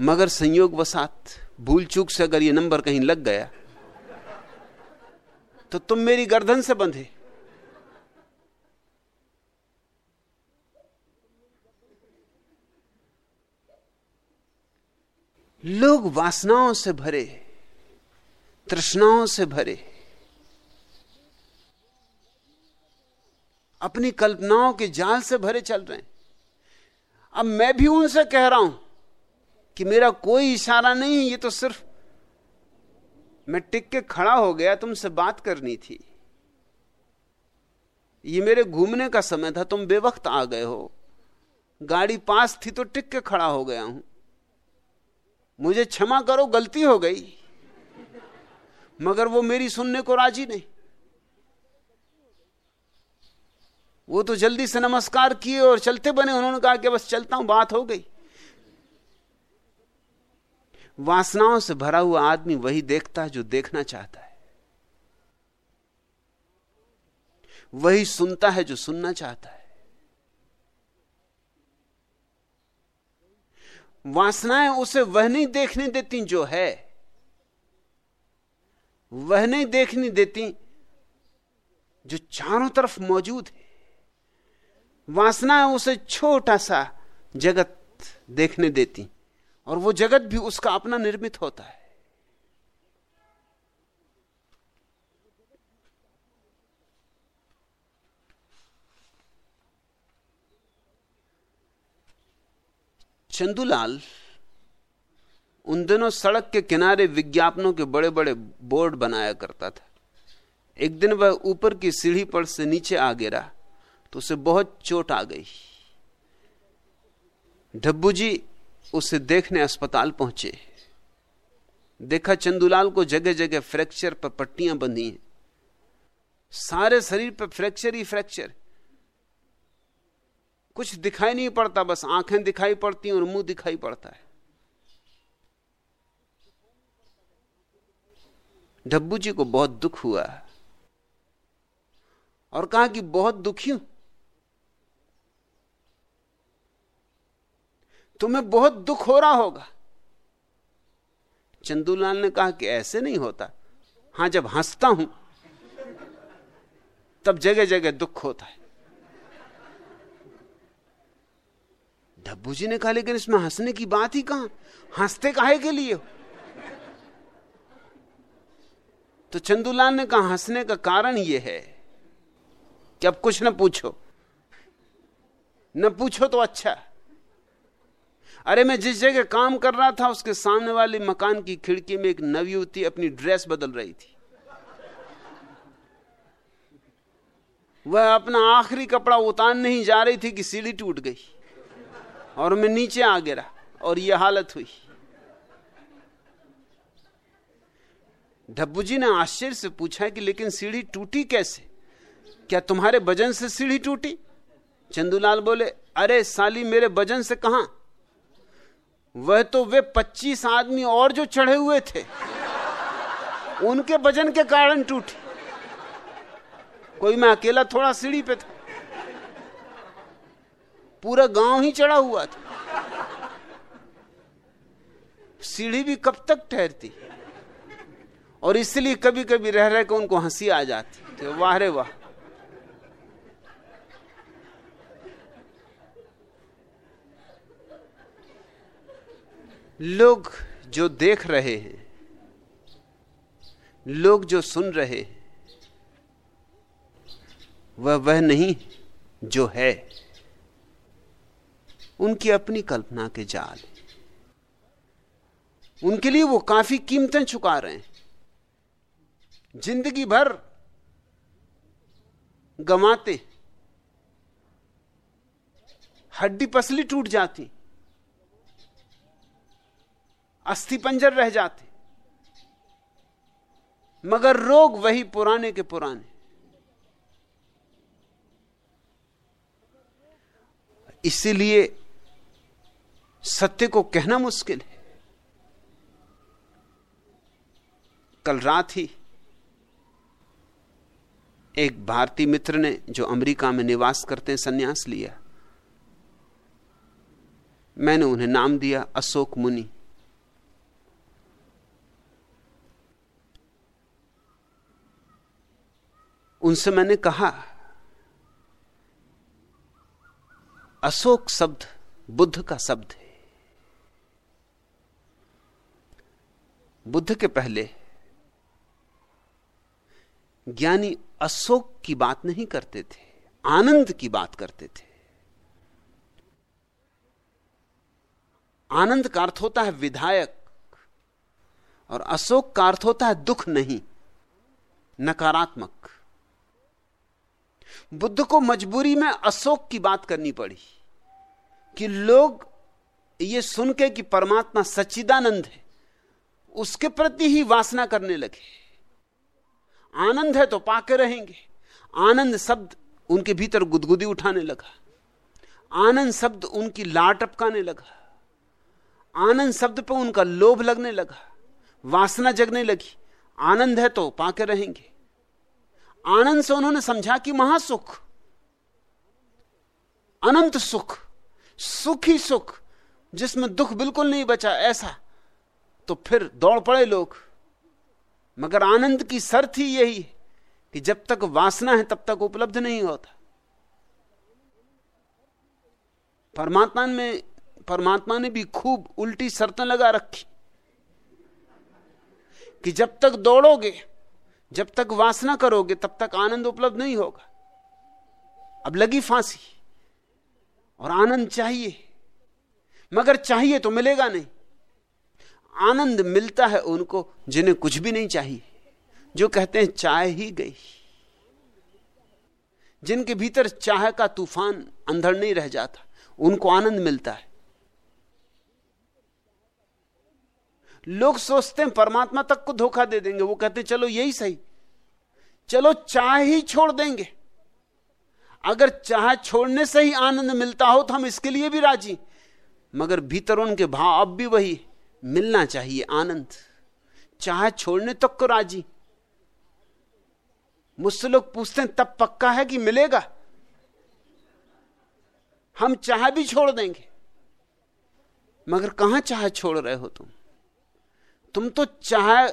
मगर संयोग वसात, भूल चूक से अगर ये नंबर कहीं लग गया तो तुम मेरी गर्दन से बंधे। लोग वासनाओं से भरे, तृष्णाओं से भरे। अपनी कल्पनाओं के जाल से भरे चल रहे हैं। अब मैं भी उनसे कह रहा हूँ कि मेरा कोई इशारा नहीं है, ये तो सिर्फ़ मैं टिक के खड़ा हो गया, तुमसे बात करनी थी। ये मेरे घूमने का समय था, तुम बेवक्त आ गए हो। गाड़ी पास थी तो टिक के खड़ा हो गया हूँ। मुझे क्षमा करो, गलती हो गई। मगर वो मेरी सुनने को राज़ी नहीं। वो तो जल्दी से नमस्कार किए और चलते बने। उन्होंने कहा कि बस चलता हूँ, बात हो गई। वासनाओं से भरा हुआ आदमी वही देखता है जो देखना चाहता है। वही सुनता है जो सुनना चाहता है। वासनाएँ उसे वह नहीं देखने देती जो है। वह नहीं देखने देती जो चारों तरफ़ मौजूद है। वासनाएँ उसे छोटा सा जगत देखने देती। और वो जगत भी उसका अपना निर्मित होता है। चंदूलाल उन दिनों सड़क के किनारे विज्ञापनों के बड़े बड़े बोर्ड बनाया करता था। एक दिन वह ऊपर की सीढ़ी पर से नीचे आ गिरा तो उसे बहुत चोट आ गई। डब्बू जी उसे देखने अस्पताल पहुँचे। देखा चंदूलाल को जगह जगह फ्रैक्चर पर पट्टियाँ बंधी हैं। सारे शरीर पर फ्रैक्चर ही फ्रैक्चर। कुछ दिखाई नहीं पड़ता, बस आँखें दिखाई पड़ती और मुँह दिखाई पड़ता है। डब्बू जी को बहुत दुख हुआ। और कहा कि बहुत दुखी हूँ। तुम्हें बहुत दुख हो रहा होगा। चंदूलाल ने कहा कि ऐसे नहीं होता। हाँ, जब हंसता हूँ, तब जगह जगह दुख होता है। डब्बू जी ने कहा, लेकिन इसमें हंसने की बात ही कहाँ? हँसते काहे के लिए तो चंदूलाल ने कहा, हंसने का कारण यह है कि अब कुछ ना पूछो। न पूछो तो अच्छा अरे मैं जिस जगह काम कर रहा था, उसके सामने वाले मकान की खिड़की में एक नवयुवती अपनी ड्रेस बदल रही थी। वह अपना आखिरी कपड़ा उतारने ही जा रही थी कि सीढ़ी टूट गई और मैं नीचे आ गिरा और यह हालत हुई। डब्बू जी ने आश्चर्य से पूछा कि लेकिन सीढ़ी टूटी कैसे? क्या तुम्हारे वज़न से सीढ़ी टूटी? चंदूलाल बोले, अरे साली, मेरे वज़न से कहा? वह तो वे पच्चीस आदमी और जो चढ़े हुए थे, उनके वज़न के कारण टूटी। कोई मैं अकेला थोड़ा सीढ़ी पे था। पूरा गाँव ही चढ़ा हुआ था। सीढ़ी भी कब तक ठहरती? और इसलिए कभी कभी रह रह के उनको हँसी आ जाती वाह रे वाह। लोग जो देख रहे हैं, लोग जो सुन रहे हैं, वह वह नहीं, जो है, उनकी अपनी कल्पना के जाल उनके लिए वो काफ़ी कीमतें चुका रहे हैं। ज़िंदगी भर गमाते हड्डी पसली टूट जाती। अस्थि पंजर रह जाते। मगर रोग वही पुराने के पुराने। इसीलिए सत्य को कहना मुश्किल है। कल रात ही एक भारतीय मित्र ने जो अमेरिका में निवास करते हैं, सन्यास लिया। मैंने उन्हें नाम दिया अशोक मुनि। उनसे मैंने कहा, अशोक शब्द बुद्ध का शब्द है। बुद्ध के पहले ज्ञानी अशोक की बात नहीं करते थे, आनंद की बात करते थे। आनंद का अर्थ होता है विधायक, और अशोक का अर्थ होता है दुख नहीं, नकारात्मक। बुद्ध को मजबूरी में अशोक की बात करनी पड़ी कि लोग ये सुन के कि परमात्मा सच्चिदानंद है, उसके प्रति ही वासना करने लगे। आनंद है तो पाके रहेंगे। आनंद शब्द उनके भीतर गुदगुदी उठाने लगा। आनंद शब्द उनकी लाट टपकाने लगा। आनंद शब्द पर उनका लोभ लगने लगा। वासना जगने लगी। आनंद है तो पाके रहेंगे। आनंद से उन्होंने समझा कि महासुख, अनंत सुख सुख ही सुख, जिसमें दुख बिल्कुल नहीं बचा, ऐसा। तो फिर दौड़ पड़े लोग। मगर आनंद की शर्त ही यही कि जब तक वासना है तब तक उपलब्ध नहीं होता। परमात्मा में परमात्मा ने भी खूब उल्टी शर्तें लगा रखी कि जब तक दौड़ोगे जब तक वासना करोगे, तब तक आनंद उपलब्ध नहीं होगा। अब लगी फांसी, और आनंद चाहिए। मगर चाहिए तो मिलेगा नहीं। आनंद मिलता है उनको जिन्हें कुछ भी नहीं चाहिए, जो कहते हैं चाय ही गई। जिनके भीतर चाह का तूफ़ान अंधड़ नहीं रह जाता, उनको आनंद मिलता है। लोग सोचते हैं, परमात्मा तक को धोखा दे देंगे। वो कहते चलो, यही सही। चलो, चाह ही छोड़ देंगे। अगर चाह छोड़ने से ही आनंद मिलता हो तो हम इसके लिए भी राज़ी। मगर भीतर उनके भाव अब भी वही। मिलना चाहिए आनंद। चाह छोड़ने तक को राज़ी। मुझसे लोग पूछते हैं, तब पक्का है कि मिलेगा? हम चाह भी छोड़ देंगे। मगर कहाँ चाह छोड़ रहे हो तुम? तुम तो चाह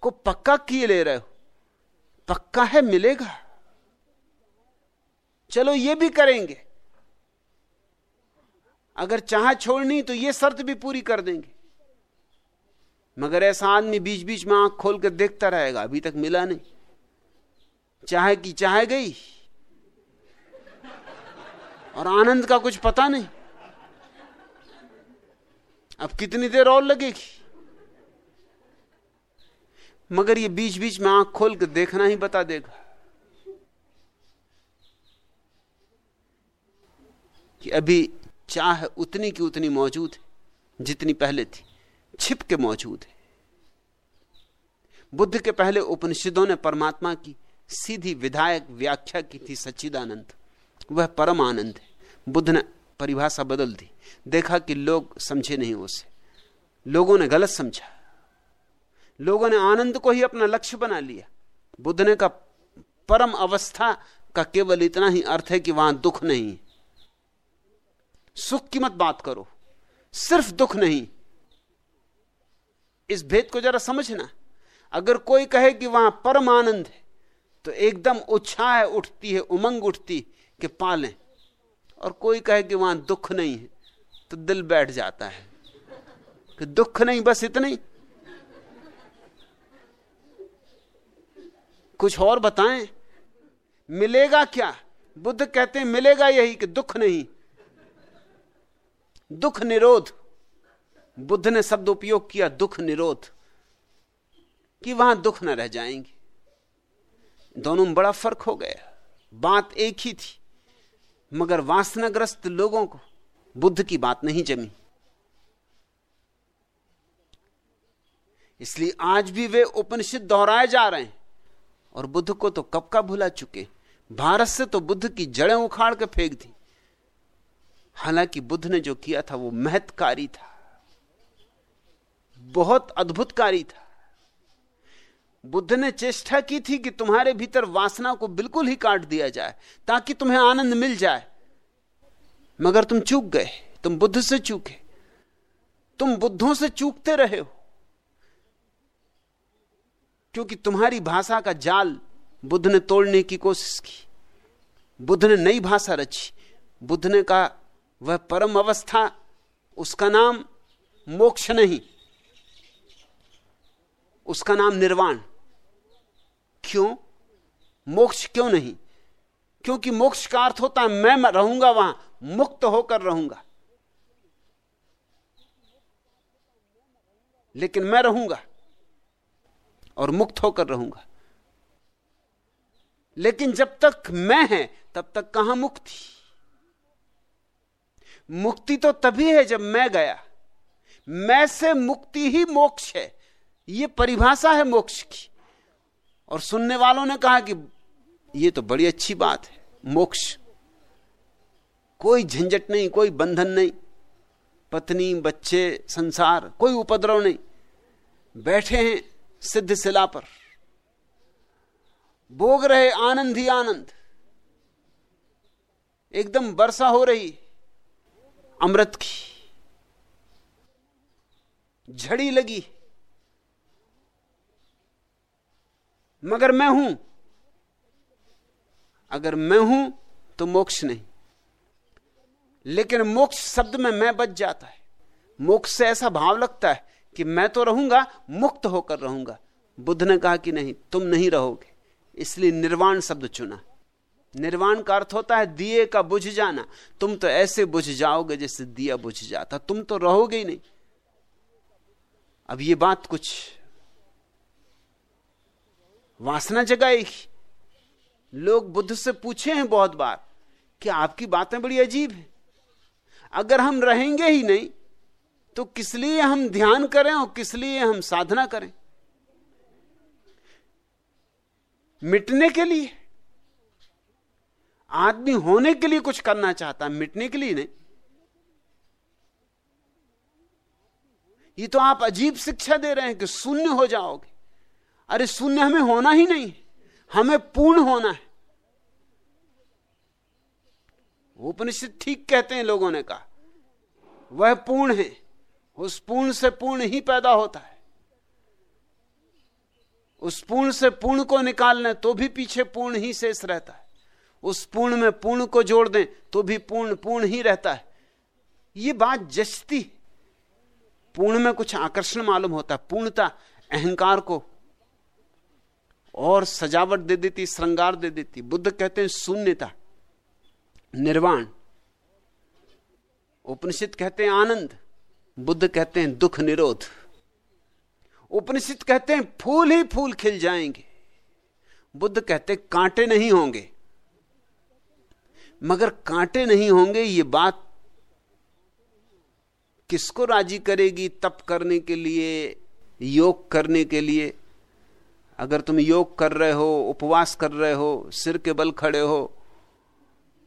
को पक्का किए ले रहे हो। पक्का है, मिलेगा। चलो ये भी करेंगे। अगर चाह छोड़नी तो ये शर्त भी पूरी कर देंगे। मगर ऐसा आदमी बीच बीच में आँख खोल कर देखता रहेगा, अभी तक मिला नहीं। चाहे की चाहे गई। और आनंद का कुछ पता नहीं। अब कितनी देर और लगेगी? मगर ये बीच बीच में आँख खोल कर देखना ही बता देगा कि अभी चाह उतनी की उतनी मौजूद है, जितनी पहले थी। छिप के मौजूद है। बुद्ध के पहले उपनिषदों ने परमात्मा की सीधी विधायक व्याख्या की थी सच्चिदानंद। वह परम आनंद है। बुद्ध ने परिभाषा बदल दी। देखा कि लोग समझे नहीं उसे। लोगों ने गलत समझा। लोगों ने आनंद को ही अपना लक्ष्य बना लिया। बुद्ध ने का परम अवस्था का केवल इतना ही अर्थ है कि वहाँ दुख नहीं। सुख की मत बात करो, सिर्फ़ दुख नहीं। इस भेद को जरा समझना। अगर कोई कहे कि वहाँ परम आनंद है तो एकदम उत्साह उठती है, उमंग उठती कि पालें। और कोई कहे कि वहाँ दुख नहीं है तो दिल बैठ जाता है कि दुख नहीं, बस इतना ही। कुछ और बताएँ? मिलेगा क्या? बुद्ध कहते हैं, मिलेगा यही कि दुख नहीं। दुख निरोध। बुद्ध ने शब्द उपयोग किया, दुख निरोध। कि वहाँ दुख न रह जाएँगे। दोनों में बड़ा फ़र्क हो गया। बात एक ही थी। मगर वासनाग्रस्त लोगों को बुद्ध की बात नहीं जमी। इसलिए आज भी वे उपनिषद दोहराए जा रहे हैं। और बुद्ध को तो कब का भुला चुके। भारत से तो बुद्ध की जड़ें उखाड़ के फेंक दी। हालाँकि बुद्ध ने जो किया था, वो महत्कारी था। बहुत अद्भुतकारी था। बुद्ध ने चेष्टा की थी कि तुम्हारे भीतर वासना को बिल्कुल ही काट दिया जाए, ताकि तुम्हें आनंद मिल जाए। मगर तुम चूक गए, तुम बुद्ध से चूके। तुम बुद्धों से चूकते रहे हो। क्योंकि तुम्हारी भाषा का जाल बुद्ध ने तोड़ने की कोशिश की। बुद्ध ने नई भाषा रची। बुद्ध ने कहा, वह परम अवस्था, उसका नाम मोक्ष नहीं, उसका नाम निर्वाण। क्यों? मोक्ष क्यों नहीं? क्योंकि मोक्ष का अर्थ होता है, मैं रहूँगा वहाँ, मुक्त होकर रहूँगा। लेकिन मैं रहूँगा। और मुक्त होकर रहूँगा। लेकिन जब तक मैं है, तब तक कहाँ मुक्ति? मुक्ति तो तभी है जब मैं गया। मैं से मुक्ति ही मोक्ष है। यह परिभाषा है मोक्ष की। और सुनने वालों ने कहा कि यह तो बड़ी अच्छी बात है, मोक्ष। कोई झंझट नहीं, कोई बंधन नहीं। पत्नी, बच्चे, संसार, कोई उपद्रव नहीं। बैठे हैं सिद्ध शिला पर। भोग रहे आनंद ही आनंद। एकदम वर्षा हो रही अमृत की। झड़ी लगी। मगर मैं हूँ। अगर मैं हूँ तो मोक्ष नहीं। लेकिन मोक्ष शब्द में मैं बच जाता है। मोक्ष से ऐसा भाव लगता है कि मैं तो रहूँगा, मुक्त होकर रहूँगा। बुद्ध ने कहा कि नहीं, तुम नहीं रहोगे। इसलिए निर्वाण शब्द चुना। निर्वाण का अर्थ होता है दिए का बुझ जाना। तुम तो ऐसे बुझ जाओगे जैसे दिया बुझ जाता। तुम तो रहोगे ही नहीं। अब ये बात कुछ वासना जगाएगी। लोग बुद्ध से पूछे हैं बहुत बार कि आपकी बातें बड़ी अजीब है। अगर हम रहेंगे ही नहीं तो किस लिए हम ध्यान करें और किस लिए हम साधना करें? मिटने के लिए। आदमी होने के लिए कुछ करना चाहता है, मिटने के लिए नहीं। ये तो आप अजीब शिक्षा दे रहे हैं कि शून्य हो जाओगे। अरे शून्य हमें होना ही नहीं, हमें पूर्ण होना है। उपनिषद ठीक कहते हैं, लोगों ने कहा, वह पूर्ण है। उस पूर्ण से पूर्ण ही पैदा होता है। उस पूर्ण से पूर्ण को निकालने तो भी पीछे पूर्ण ही शेष रहता है। उस पूर्ण में पूर्ण को जोड़ दें तो भी पूर्ण पूर्ण ही रहता है। ये बात जचती पूर्ण में कुछ आकर्षण मालूम होता है। पूर्णता अहंकार को और सजावट दे देती, श्रृंगार दे देती। बुद्ध कहते हैं शून्यता, निर्वाण। उपनिषद कहते हैं आनंद। बुद्ध कहते हैं, दुख निरोध। उपनिषद कहते हैं, फूल ही फूल खिल जाएँगे। बुद्ध कहते कांटे नहीं होंगे। मगर कांटे नहीं होंगे, ये बात किसको राज़ी करेगी तप करने के लिए, योग करने के लिए? अगर तुम योग कर रहे हो, उपवास कर रहे हो, सिर के बल खड़े हो,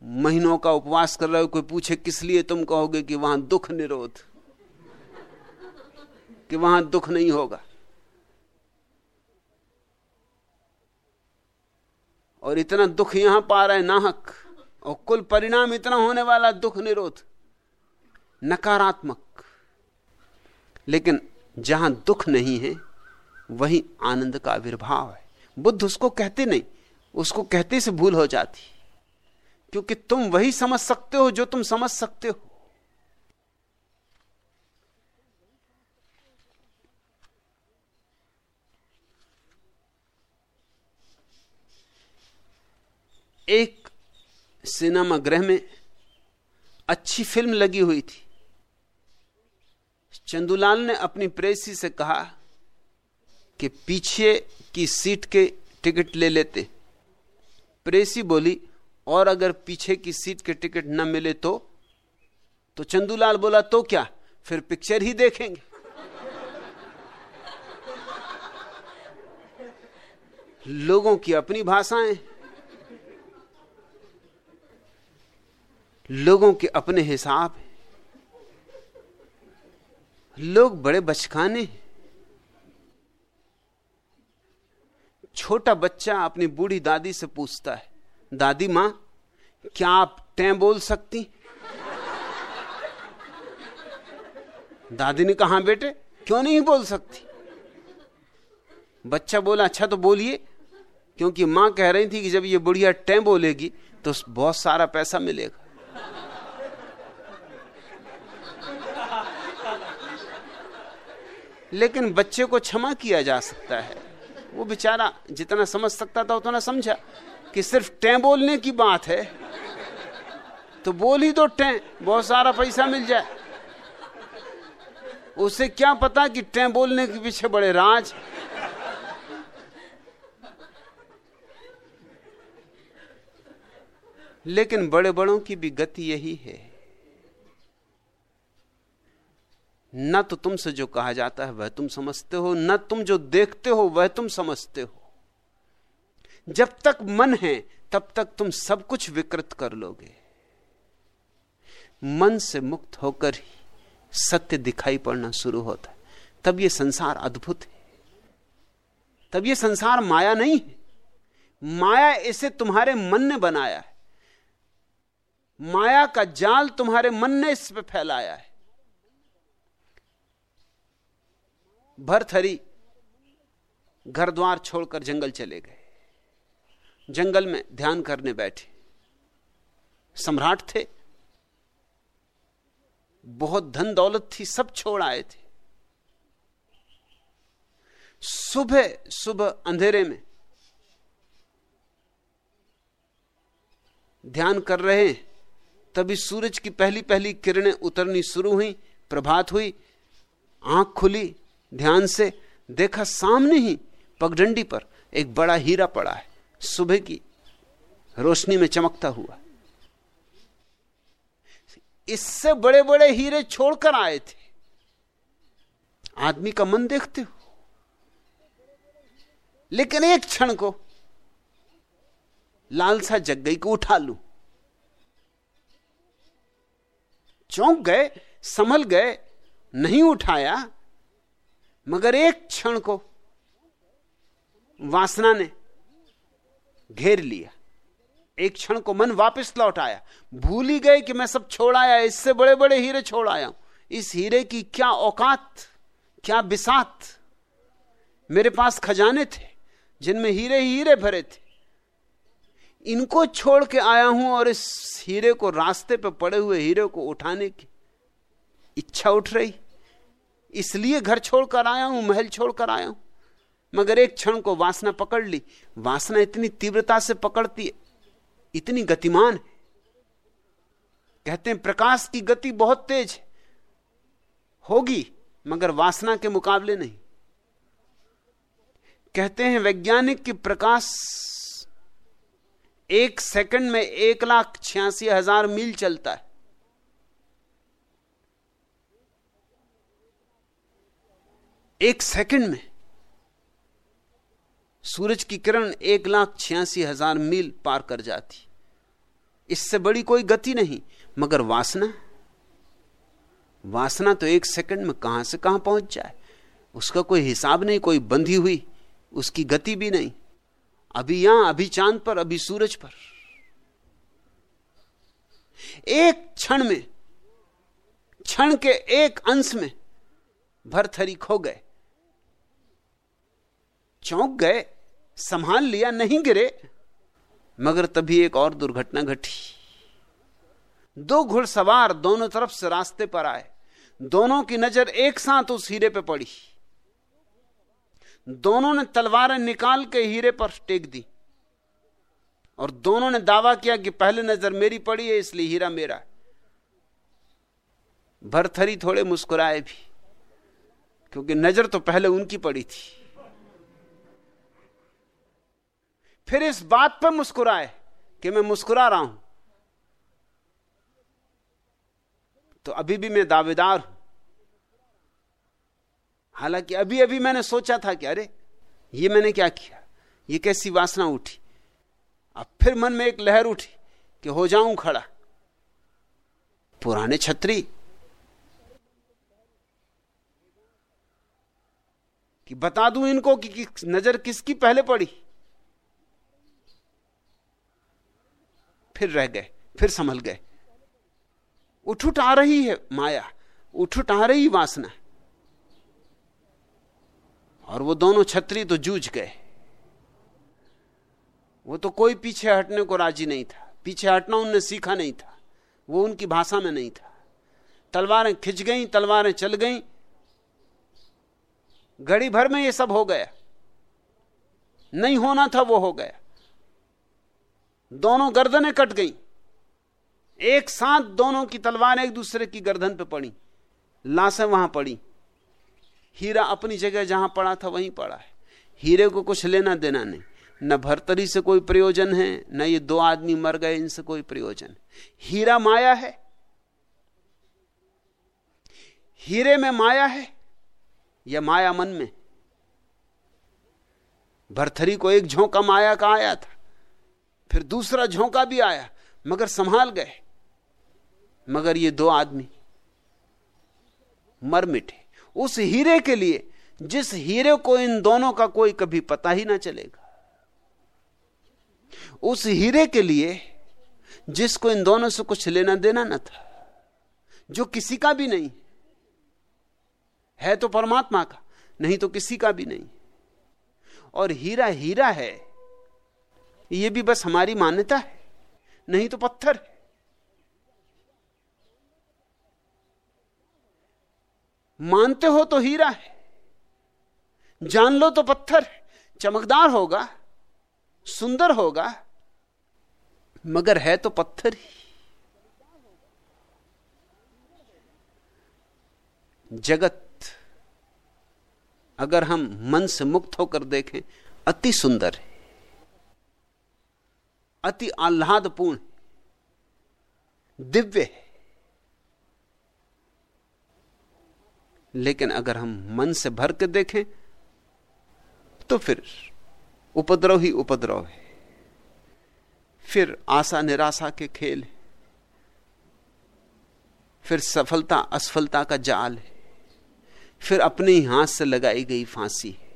महीनों का उपवास कर रहे हो, कोई पूछे किस लिए तुम कहोगे कि वहाँ दुख निरोध? कि वहाँ दुख नहीं होगा। और इतना दुख यहाँ पा रहे नाहक। और कुल परिणाम इतना होने वाला दुख निरोध, नकारात्मक। लेकिन जहाँ दुख नहीं है, वही आनंद का आविर्भाव है। बुद्ध उसको कहते नहीं, उसको कहते से भूल हो जाती। क्योंकि तुम वही समझ सकते हो जो तुम समझ सकते हो। एक सिनेमा गृह में अच्छी फ़िल्म लगी हुई थी। चंदूलाल ने अपनी प्रेसी से कहा कि पीछे की सीट के टिकट ले लेते। प्रेसी बोली, और अगर पीछे की सीट के टिकट न मिले तो? तो चंदूलाल बोला तो क्या? फिर पिक्चर ही देखेंगे। लोगों की अपनी भाषाएँ लोगों के अपने हिसाब लोग बड़े बचकाने छोटा बच्चा अपनी बूढ़ी दादी से पूछता है, दादी माँ, क्या आप टें बोल सकती? दादी ने कहा बेटे, क्यों नहीं बोल सकती? बच्चा बोला अच्छा तो बोलिए, क्योंकि माँ कह रही थी कि जब ये बुढ़िया टें बोलेगी तो बहुत सारा पैसा मिलेगा। लेकिन बच्चे को क्षमा किया जा सकता है। वो बेचारा जितना समझ सकता था उतना समझा कि सिर्फ़ टें बोलने की बात है। तो बोल ही दो टें, बहुत सारा पैसा मिल जाए। उसे क्या पता कि टें बोलने के पीछे बड़े राज। लेकिन बड़े बड़ों की भी गति यही है। न तो तुमसे जो कहा जाता है वह तुम समझते हो, न तुम जो देखते हो वह तुम समझते हो। जब तक मन है, तब तक तुम सब कुछ विकृत कर लोगे। मन से मुक्त होकर ही सत्य दिखाई पड़ना शुरू होता है। तब यह संसार अद्भुत है। तब यह संसार माया नहीं है। माया इसे तुम्हारे मन ने बनाया है। माया का जाल तुम्हारे मन ने इस पर फैलाया है। भरथरी घर द्वार छोड़कर जंगल चले गए। जंगल में ध्यान करने बैठे। सम्राट थे। बहुत धन दौलत थी, सब छोड़ आए थे। सुबह सुबह अंधेरे में ध्यान कर रहे हैं, तभी सूरज की पहली पहली किरणें उतरनी शुरू हुई, प्रभात हुई, आँख खुली ध्यान से देखा सामने ही पगडंडी पर एक बड़ा हीरा पड़ा है। सुबह की रोशनी में चमकता हुआ। इससे बड़े बड़े हीरे छोड़कर आए थे। आदमी का मन देखते हो। लेकिन एक क्षण को लालसा जग गई को उठा लू। चौंक गए, संभल गए, नहीं उठाया। मगर एक क्षण को वासना ने घेर लिया। एक क्षण को मन वापस लौट आया। भूल ही गए कि मैं सब छोड़ आया, इससे बड़े बड़े हीरे छोड़ आया हूँ। इस हीरे की क्या औकात, क्या बिसात? मेरे पास खजाने थे, जिनमें हीरे ही हीरे भरे थे। इनको छोड़ के आया हूँ और इस हीरे को रास्ते पे पड़े हुए हीरे को उठाने की इच्छा उठ रही। इसलिए घर छोड़कर आया हूँ, महल छोड़कर आया हूँ। मगर एक क्षण को वासना पकड़ ली। वासना इतनी तीव्रता से पकड़ती है, इतनी गतिमान है। कहते हैं, प्रकाश की गति बहुत तेज होगी, मगर वासना के मुकाबले नहीं। कहते हैं, वैज्ञानिक की प्रकाश एक सेकंड में एक लाख छियासी हज़ार मील चलता है। एक सेकंड में सूरज की किरण एक लाख छियासी हज़ार मील पार कर जाती। इससे बड़ी कोई गति नहीं, मगर वासना। वासना तो एक सेकंड में कहाँ से कहाँ पहुँच जाए? उसका कोई हिसाब नहीं, कोई बंधी हुई, उसकी गति भी नहीं। अभी यहाँ, अभी चाँद पर, अभी सूरज पर। एक क्षण में, क्षण के एक अंश में भरथरी खो गए। चौंक गए, संभाल लिया, नहीं गिरे, मगर तभी एक और दुर्घटना घटी। दो घुड़सवार दोनों तरफ़ से रास्ते पर आए। दोनों की नज़र एक साथ उस हीरे पे पड़ी। दोनों ने तलवारें निकाल के हीरे पर टेक दी और दोनों ने दावा किया कि पहले नज़र मेरी पड़ी है, इसलिए हीरा मेरा भरथरी थोड़े मुस्कुराए भी, क्योंकि नज़र तो पहले उनकी पड़ी थी। फिर इस बात पर मुस्कुराए कि मैं मुस्कुरा रहा हूँ। तो अभी भी मैं दावेदार हूँ। हालाँकि अभी अभी मैंने सोचा था कि अरे ये मैंने क्या किया? ये कैसी वासना उठी? अब फिर मन में एक लहर उठी कि हो जाऊँ खड़ा। पुराने छत्री। कि बता दूँ इनको कि, कि नज़र किसकी पहले पड़ी? फिर रह गए, फिर संभल गए। उठ उठ आ रही है माया उठ उठ आ रही वासना। और वो दोनों छत्री तो जूझ गए। वो तो कोई पीछे हटने को राज़ी नहीं था, पीछे हटना उनने सीखा नहीं था, वो उनकी भाषा में नहीं था। तलवारें खिंच गई, तलवारें चल गई। घड़ी भर में ये सब हो गया। नहीं होना था वो हो गया। दोनों गर्दनें कट गईं। एक साथ दोनों की तलवार एक दूसरे की गर्दन पे पड़ी। लाशें वहाँ पड़ी। हीरा अपनी जगह जहाँ पड़ा था वहीं पड़ा है। हीरे को कुछ लेना देना नहीं। न भरतरी से कोई प्रयोजन है, न ये दो आदमी मर गए, इनसे कोई प्रयोजन। हीरा माया है। हीरे में माया है या माया मन में? भरथरी को एक झोंका माया का आया था। फिर दूसरा झोंका भी आया, मगर संभाल गए। मगर ये दो आदमी मर मिटे। उस हीरे के लिए, जिस हीरे को इन दोनों का कोई कभी पता ही ना चलेगा। उस हीरे के लिए, जिसको इन दोनों से कुछ लेना देना ना था, जो किसी का भी नहीं, है तो परमात्मा का, नहीं तो किसी का भी नहीं। और हीरा हीरा है ये भी बस हमारी मान्यता है, नहीं तो पत्थर मानते हो तो हीरा है, जान लो तो पत्थर चमकदार होगा, सुंदर होगा, मगर है तो पत्थर ही। जगत अगर हम मन से मुक्त होकर देखें, अति सुंदर है। अति आह्लादपूर्ण, दिव्य है। लेकिन अगर हम मन से भर के देखें तो फिर उपद्रव ही उपद्रव है। फिर आशा निराशा के खेल है। फिर सफलता, असफलता का जाल है। फिर अपने ही हाथ से लगाई गई फांसी है।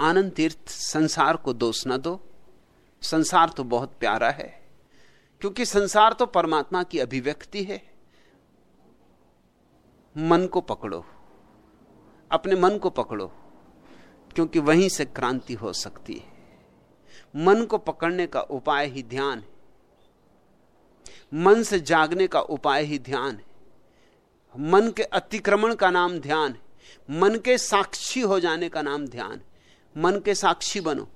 आनंद तीर्थ संसार को दोष न दो। संसार तो बहुत प्यारा है, क्योंकि संसार तो परमात्मा की अभिव्यक्ति है। मन को पकड़ो, अपने मन को पकड़ो, क्योंकि वहीं से क्रांति हो सकती है। मन को पकड़ने का उपाय ही ध्यान है। मन से जागने का उपाय ही ध्यान है। मन के अतिक्रमण का नाम ध्यान है। मन के साक्षी हो जाने का नाम ध्यान है। मन के साक्षी बनो।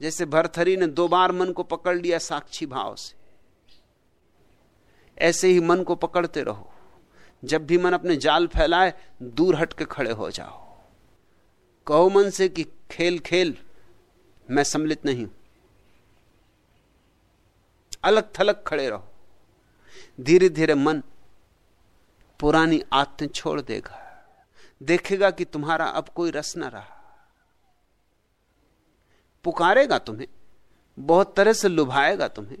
जैसे भरथरी ने दो बार मन को पकड़ लिया साक्षी भाव से। ऐसे ही मन को पकड़ते रहो। जब भी मन अपने जाल फैलाए, दूर हट के खड़े हो जाओ। कहो मन से कि खेल खेल, मैं सम्मिलित नहीं हूँ। अलग थलग खड़े रहो। धीरे धीरे मन पुरानी आदतें छोड़ देगा। देखेगा कि तुम्हारा अब कोई रस ना रहा। पुकारेगा तुम्हें, बहुत तरह से लुभाएगा तुम्हें,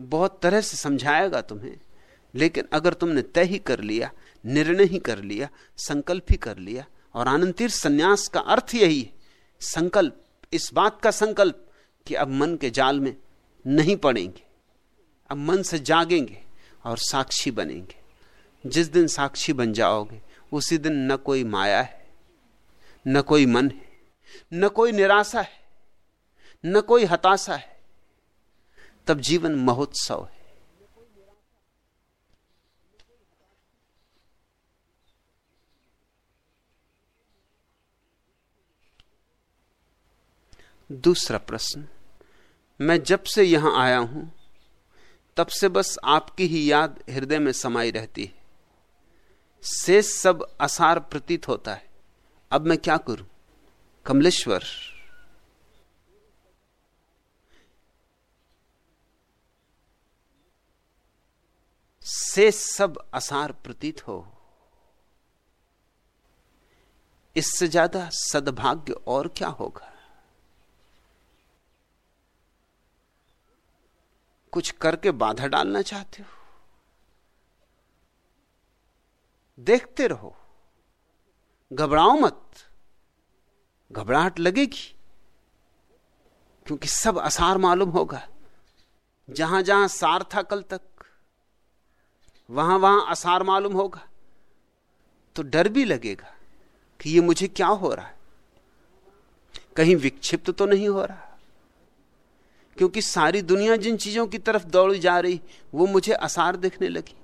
बहुत तरह से समझाएगा तुम्हें, लेकिन अगर तुमने तय ही कर लिया, निर्णय ही कर लिया, संकल्प ही कर लिया, और आनंद तीर्थ संन्यास का अर्थ यही है, संकल्प, इस बात का संकल्प कि अब मन के जाल में नहीं पड़ेंगे, अब मन से जागेंगे और साक्षी बनेंगे। जिस दिन साक्षी बन जाओगे, उसी दिन न कोई माया है, न कोई मन है। न कोई निराशा है, न कोई हताशा है, तब जीवन महोत्सव है। दूसरा प्रश्न, मैं जब से यहाँ आया हूँ, तब से बस आपकी ही याद हृदय में समाई रहती है। शेष सब असार प्रतीत होता है। अब मैं क्या करूँ? कमलेश्वर। से सब असार प्रतीत हो। इससे ज़्यादा सद्भाग्य और क्या होगा? कुछ करके बाधा डालना चाहते हो? देखते रहो। घबराओ मत। घबराहट लगेगी, क्योंकि सब असार मालूम होगा। जहाँ जहाँ सार था कल तक, वहाँ वहाँ असार मालूम होगा। तो डर भी लगेगा कि ये मुझे क्या हो रहा है। कहीं विक्षिप्त तो नहीं हो रहा, क्योंकि सारी दुनिया जिन चीज़ों की तरफ़ दौड़ी जा रही, वो मुझे आसार दिखने लगी।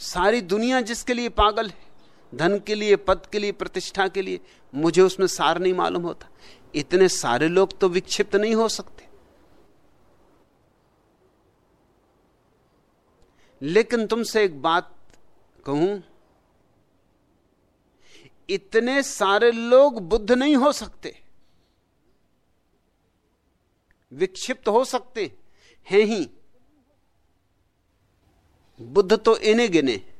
सारी दुनिया जिसके लिए पागल है धन के लिए, पद के लिए, प्रतिष्ठा के लिए, मुझे उसमें सार नहीं मालूम होता। इतने सारे लोग तो विक्षिप्त नहीं हो सकते। लेकिन तुमसे एक बात कहूँ, इतने सारे लोग बुद्ध नहीं हो सकते। विक्षिप्त हो सकते हैं ही। बुद्ध तो इन्हें गिने।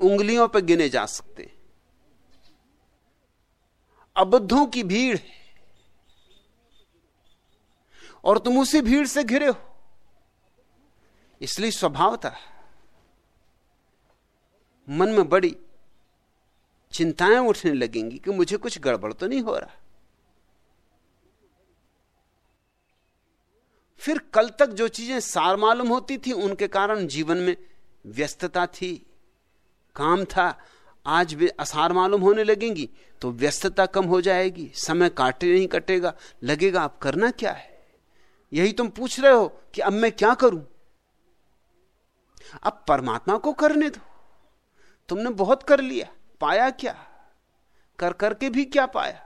उंगलियों पर गिने जा सकते अबुद्धों की भीड़ है। और तुम उसी भीड़ से घिरे हो। इसलिए स्वभावता मन में बड़ी चिंताएँ उठने लगेंगी कि मुझे कुछ गड़बड़ तो नहीं हो रहा। फिर कल तक जो चीज़ें सार मालूम होती थी, उनके कारण जीवन में व्यस्तता थी। काम था, आज वे आसार मालूम होने लगेंगी तो व्यस्तता कम हो जाएगी, समय काटे नहीं कटेगा, लगेगा आप करना क्या है? यही तुम पूछ रहे हो कि अब मैं क्या करूँ? अब परमात्मा को करने दो। तुमने बहुत कर लिया, पाया क्या? कर करके भी क्या पाया?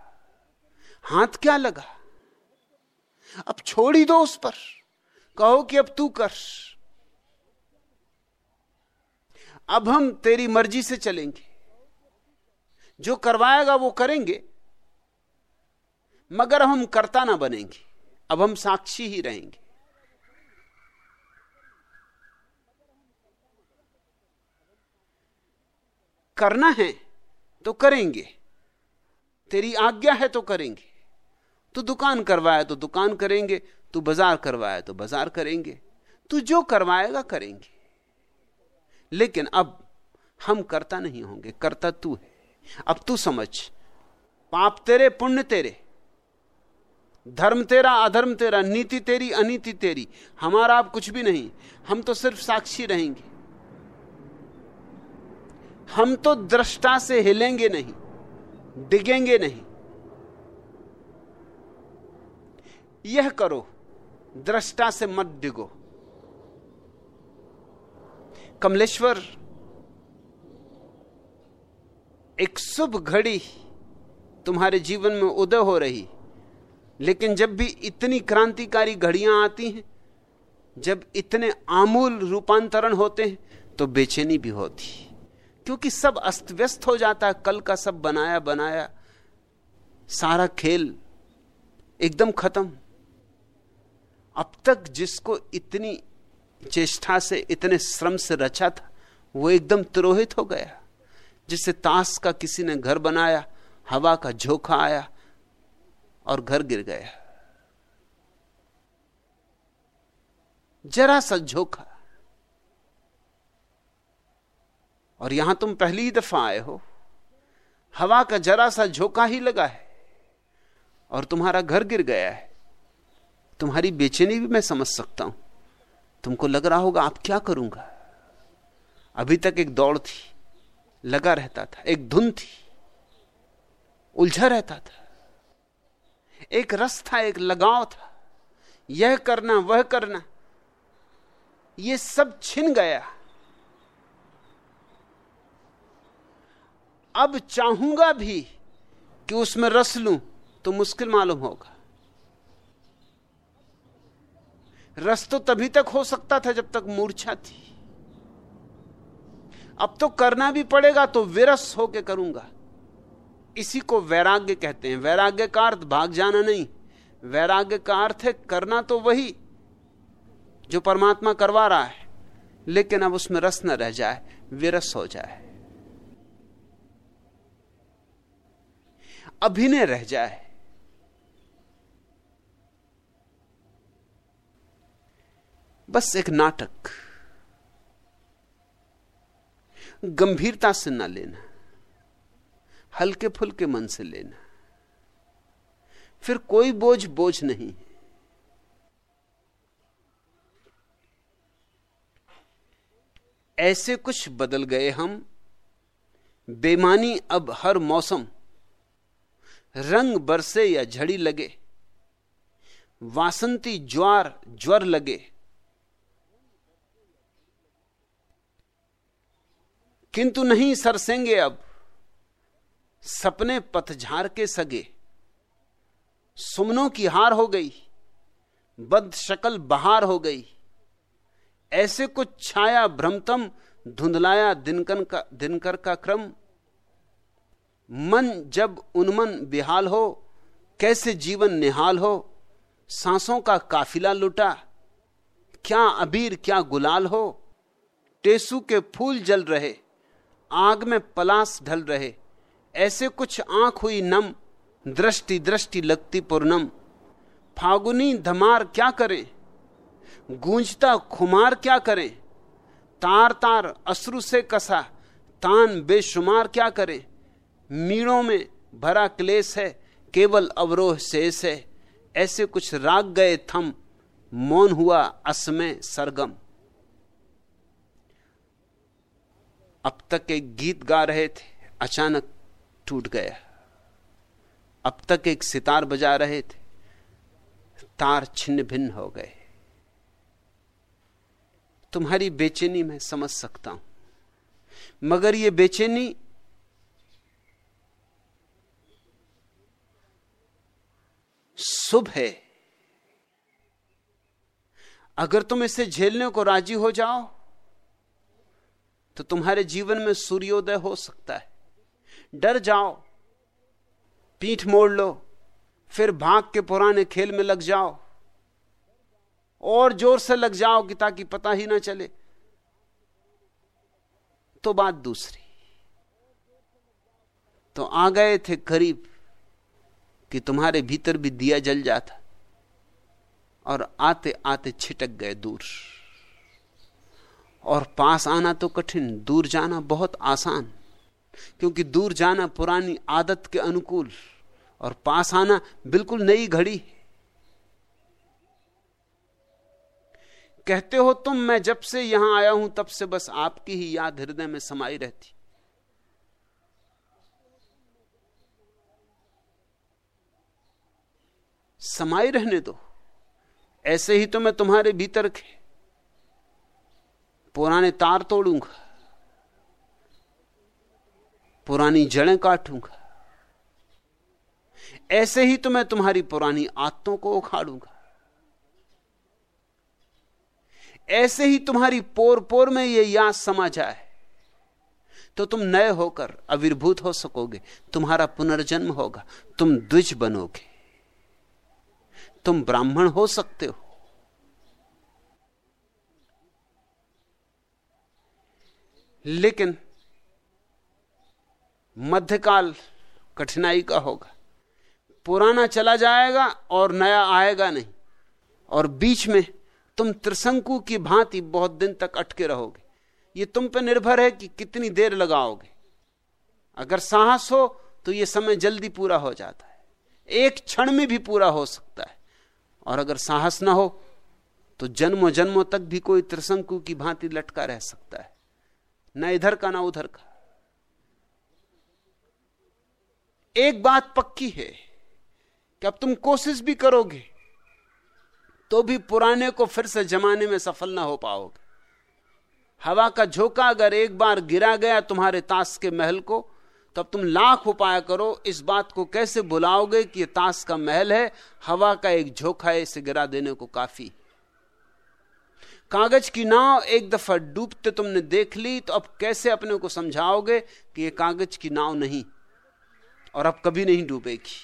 हाथ क्या लगा? अब छोड़ ही दो उस पर। कहो कि अब तू कर। अब हम तेरी मर्ज़ी से चलेंगे। जो करवाएगा वो करेंगे, मगर हम करता ना बनेंगे। अब हम साक्षी ही रहेंगे। करना है तो करेंगे। तेरी आज्ञा है तो करेंगे। तू दुकान करवाए तो दुकान करेंगे, तू बाज़ार करवाए तो बाज़ार करेंगे। तू जो करवाएगा करेंगे। लेकिन अब हम करता नहीं होंगे, करता तू है। अब तू समझ, पाप तेरे, पुण्य तेरे। धर्म तेरा, अधर्म तेरा, नीति तेरी, अनीति तेरी। हमारा आप कुछ भी नहीं, हम तो सिर्फ़ साक्षी रहेंगे। हम तो दृष्टा से हिलेंगे नहीं डिगेंगे नहीं। यह करो, दृष्टा से मत डिगो कमलेश्वर, एक शुभ घड़ी तुम्हारे जीवन में उदय हो रही। लेकिन जब भी इतनी क्रांतिकारी घड़ियाँ आती हैं, जब इतने आमूल रूपांतरण होते हैं तो बेचैनी भी होती। क्योंकि सब अस्त व्यस्त हो जाता है, कल का सब बनाया बनाया। सारा खेल एकदम खत्म। अब तक जिसको इतनी चेष्टा से इतने श्रम से रचा था, वो एकदम तुरोहित हो गया। जिससे ताश का किसी ने घर बनाया, हवा का झोंका आया और घर गिर गया। जरा सा झोंका। और यहाँ तुम पहली ही दफ़ा आए हो। हवा का जरा सा झोंका ही लगा है और तुम्हारा घर गिर गया है। तुम्हारी बेचैनी भी मैं समझ सकता हूँ। तुमको लग रहा होगा आप क्या करूँगा? अभी तक एक दौड़ थी, लगा रहता था, एक धुन थी, उलझा रहता था। एक रस था, एक लगाव था, यह करना, वह करना यह सब छिन गया। अब चाहूँगा भी कि उसमें रस लूँ तो मुश्किल मालूम होगा। रस तो तभी तक हो सकता था जब तक मूर्छा थी। अब तो करना भी पड़ेगा तो विरस होके करूँगा। इसी को वैराग्य कहते हैं। वैराग्य का अर्थ भाग जाना नहीं। वैराग्य का अर्थ है करना तो वही जो परमात्मा करवा रहा है, लेकिन अब उसमें रस न रह जाए, विरस हो जाए। अभिनय रह जाए। बस एक नाटक। गंभीरता से ना लेना। हल्के फुल्के मन से लेना। फिर कोई बोझ बोझ नहीं। ऐसे कुछ बदल गए हम। बेमानी अब हर मौसम। रंग बरसे या झड़ी लगे। वासंती ज्वार ज्वर लगे। किंतु नहीं सरसेंगे अब। सपने पथझार के सगे। सुमनों की हार हो गई। बद शकल बहार हो गई। ऐसे कुछ छाया भ्रमतम धुंधलाया दिनकन का दिनकर का क्रम। मन जब उन्मन बिहाल हो, कैसे जीवन निहाल हो, सांसों का काफिला लुटा। क्या अबीर, क्या गुलाल हो, टेसू के फूल जल रहे। आग में पलास ढल रहे। ऐसे कुछ आँख हुई नम, दृष्टि दृष्टि लगती पूर्णम फागुनी धमार क्या करें? गूंजता खुमार क्या करें? तार तार अश्रु से कसा, तान बेशुमार क्या करें? मीणों में भरा क्लेश है, केवल अवरोह शेष है। ऐसे कुछ राग गए थम, मौन हुआ असमय सरगम। अब तक एक गीत गा रहे थे, अचानक टूट गया। अब तक एक सितार बजा रहे थे, तार छिन्न भिन्न हो गए। तुम्हारी बेचैनी मैं समझ सकता हूँ, मगर यह बेचैनी शुभ है। अगर तुम इसे झेलने को राज़ी हो जाओ तो तुम्हारे जीवन में सूर्योदय हो सकता है। डर जाओ, पीठ मोड़ लो, फिर भाग के पुराने खेल में लग जाओ। और ज़ोर से लग जाओ कि ताकि पता ही ना चले। तो बात दूसरी। तो आ गए थे करीब कि तुम्हारे भीतर भी दिया जल जाता और आते आते छिटक गए दूर। और पास आना तो कठिन, दूर जाना बहुत आसान, क्योंकि दूर जाना पुरानी आदत के अनुकूल और पास आना बिल्कुल नई घड़ी कहते हो तुम, मैं जब से यहाँ आया हूँ, तब से बस आपकी ही याद हृदय में समाई रहती। समाई रहने दो। ऐसे ही तो मैं तुम्हारे भीतर के पुराने तार तोड़ूँगा। पुरानी जड़ें काटूँगा। ऐसे ही तो मैं तुम्हारी पुरानी आदतों को उखाड़ूँगा। ऐसे ही तुम्हारी पोर पोर में यह याद समा जाए। तो तुम नए होकर अविर्भूत हो सकोगे। तुम्हारा पुनर्जन्म होगा। तुम द्विज बनोगे। तुम ब्राह्मण हो सकते हो। लेकिन मध्यकाल कठिनाई का होगा। पुराना चला जाएगा और नया आएगा नहीं। और बीच में तुम त्रिशंकु की भांति बहुत दिन तक अटके रहोगे। ये तुम पे निर्भर है कि कितनी देर लगाओगे। अगर साहस हो तो यह समय जल्दी पूरा हो जाता है। एक क्षण में भी पूरा हो सकता है। और अगर साहस ना हो तो जन्मों जन्मों तक भी कोई त्रिशंकु की भांति लटका रह सकता है। न इधर का, ना उधर का। एक बात पक्की है कि अब तुम कोशिश भी करोगे तो भी पुराने को फिर से जमाने में सफल ना हो पाओगे। हवा का झोंका अगर एक बार गिरा गया तुम्हारे ताश के महल को, तब तुम लाख उपाय करो। इस बात को कैसे बुलाओगे कि ये ताश का महल है? हवा का एक झोंका इसे गिरा देने को काफ़ी कागज़ की नाव एक दफ़ा डूबते तुमने देख ली तो अब कैसे अपने को समझाओगे कि यह कागज़ की नाव नहीं? और अब कभी नहीं डूबेगी।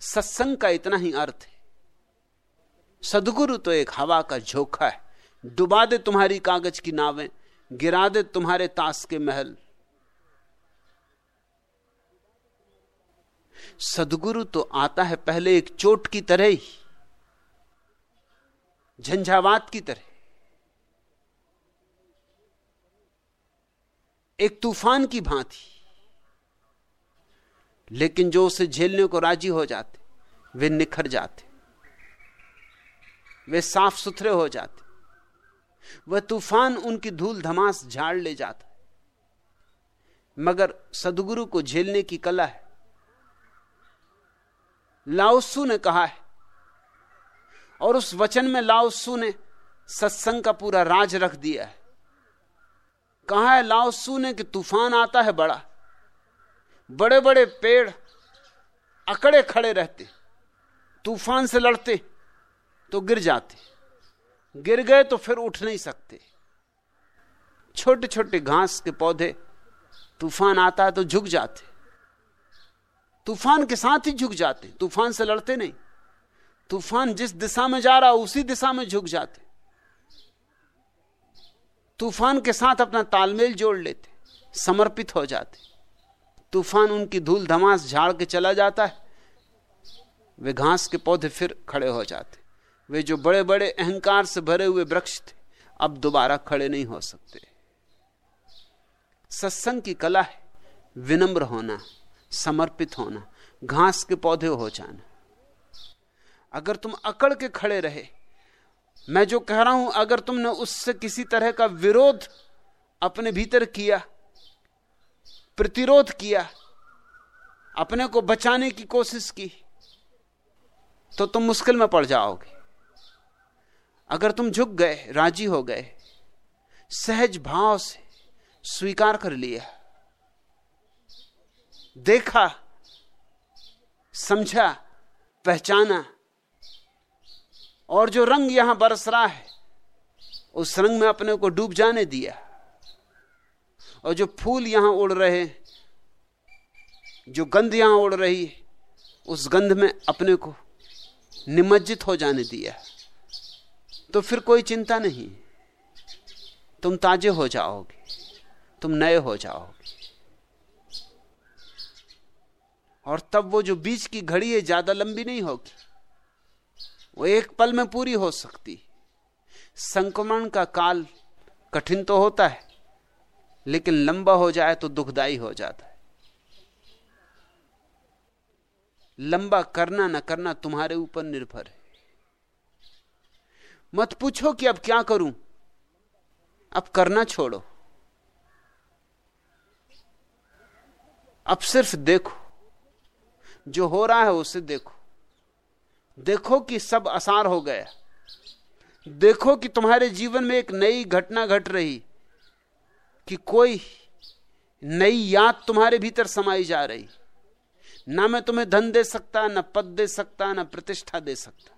सत्संग का इतना ही अर्थ है। सदगुरु तो एक हवा का झोंका है। डुबा दे तुम्हारी कागज़ की नावें, गिरा दे तुम्हारे ताश के महल। सदगुरु तो आता है पहले एक चोट की तरह ही। झंझावात की तरह। एक तूफ़ान की भांति। लेकिन जो उसे झेलने को राज़ी हो जाते, वे निखर जाते। वे साफ़ सुथरे हो जाते। वह तूफ़ान उनकी धूल धमास झाड़ ले जाता। मगर सदगुरु को झेलने की कला है। लाओसू ने कहा है और उस वचन में लाओसू ने सत्संग का पूरा राज रख दिया है। कहा है लाओसू ने कि तूफ़ान आता है बड़ा। बड़े बड़े पेड़, अकड़े खड़े रहते। तूफ़ान से लड़ते तो गिर जाते। गिर गए तो फिर उठ नहीं सकते। छोटे छोटे घास के पौधे, तूफ़ान आता है तो झुक जाते। तूफ़ान के साथ ही झुक जाते, तूफ़ान से लड़ते नहीं। तूफ़ान जिस दिशा में जा रहा, उसी दिशा में झुक जाते। तूफ़ान के साथ अपना तालमेल जोड़ लेते, समर्पित हो जाते। तूफ़ान उनकी धूल धमास झाड़ के चला जाता है, वे घास के पौधे फिर खड़े हो जाते। वे जो बड़े बड़े अहंकार से भरे हुए वृक्ष थे, अब दोबारा खड़े नहीं हो सकते। सत्संग की कला है विनम्र होना, समर्पित होना, घास के पौधे हो जाना। अगर तुम अकड़ के खड़े रहे, मैं जो कह रहा हूँ, अगर तुमने उससे किसी तरह का विरोध अपने भीतर किया, प्रतिरोध किया, अपने को बचाने की कोशिश की तो तुम मुश्किल में पड़ जाओगे। अगर तुम झुक गए, राज़ी हो गए, सहज भाव से स्वीकार कर लिया, देखा, समझा, पहचाना और जो रंग यहाँ बरस रहा है, उस रंग में अपने को डूब जाने दिया। और जो फूल यहाँ उड़ रहे, जो गंध यहाँ उड़ रही है उस गंध में अपने को निमज्जित हो जाने दिया। तो फिर कोई चिंता नहीं, तुम ताजे हो जाओगे, तुम नए हो जाओगे। और तब वो जो बीच की घड़ी है ज़्यादा लंबी नहीं होगी वो एक पल में पूरी हो सकती। संक्रमण का काल कठिन तो होता है, लेकिन लंबा हो जाए तो दुखदाई हो जाता है। लंबा करना ना करना तुम्हारे ऊपर निर्भर है। मत पूछो कि अब क्या करूँ। अब करना छोड़ो। अब सिर्फ़ देखो। जो हो रहा है उसे देखो। देखो कि सब आसार हो गया। देखो कि तुम्हारे जीवन में एक नई घटना घट रही, कि कोई नई याद तुम्हारे भीतर समाई जा रही। ना मैं तुम्हें धन दे सकता, ना पद दे सकता, ना प्रतिष्ठा दे सकता।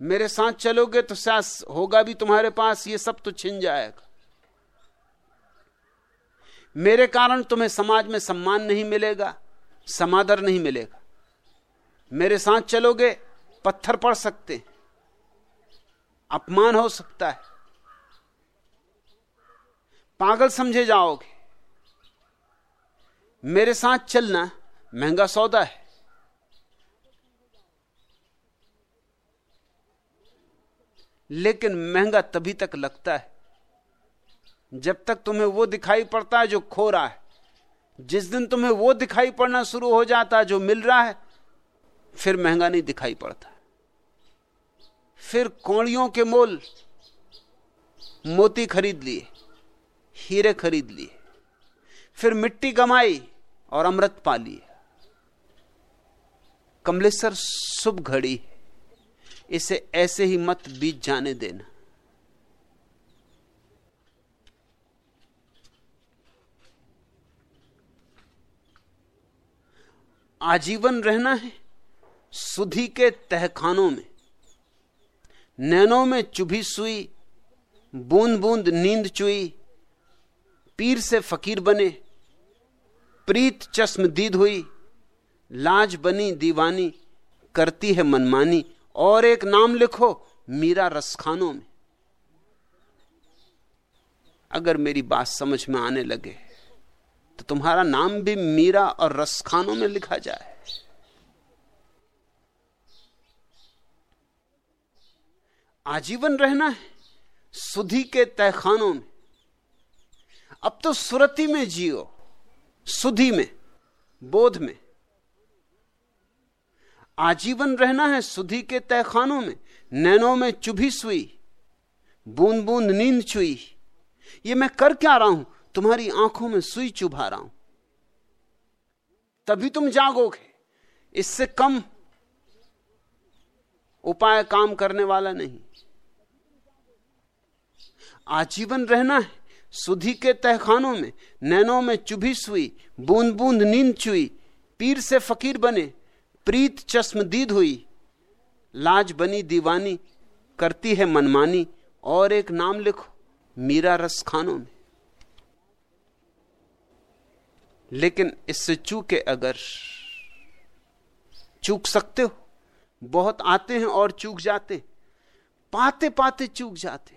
मेरे साथ चलोगे तो सास होगा भी तुम्हारे पास, ये सब तो छिन जाएगा। मेरे कारण तुम्हें समाज में सम्मान नहीं मिलेगा, समादर नहीं मिलेगा। मेरे साथ चलोगे, पत्थर पड़ सकते अपमान हो सकता है। पागल समझे जाओगे। मेरे साथ चलना महँगा सौदा है। लेकिन महँगा तभी तक लगता है, जब तक तुम्हें वो दिखाई पड़ता है जो खो रहा है। जिस दिन तुम्हें वो दिखाई पड़ना शुरू हो जाता है, जो मिल रहा है फिर महँगा नहीं दिखाई पड़ता। फिर कौड़ियों के मोल, मोती खरीद लिए, हीरे खरीद लिए, फिर मिट्टी कमाई और अमृत पा लिए कमलेश्वर, शुभ घड़ी, इसे ऐसे ही मत बीत जाने देना। आजीवन रहना है। सुधी के तहखानों में, नैनों में चुभी सुई बूंद बूंद नींद चुई, पीर से फकीर बने, प्रीत चश्म दीद हुई, लाज बनी दीवानी, करती है मनमानी, और एक नाम लिखो, मीरा रसखानों में। अगर मेरी बात समझ में आने लगे तो तुम्हारा नाम भी मीरा और रसखानों में लिखा जाए। आजीवन रहना है, सुधी के तहखानों में। अब तो सुरती में जियो, सुधी में, बोध में। आजीवन रहना है, सुधी के तहखानों में। नैनों में चुभी सुई बूंद बूंद नींद चुई ये मैं कर क्या रहा हूँ? तुम्हारी आँखों में सुई चुभा रहा हूँ। तभी तुम जागोगे। इससे कम उपाय काम करने वाला नहीं। आजीवन रहना है। सुधी के तहखानों में, नैनों में चुभी सुई, बूंद बूंद नींद चुई, पीर से फकीर बने, प्रीत चश्म दीद हुई। लाज बनी दीवानी, करती है मनमानी, और एक नाम लिखो, मीरा रस खानों में। लेकिन इससे चूके अगर, चूक सकते हो, बहुत आते हैं और चूक जाते पाते पाते चूक जाते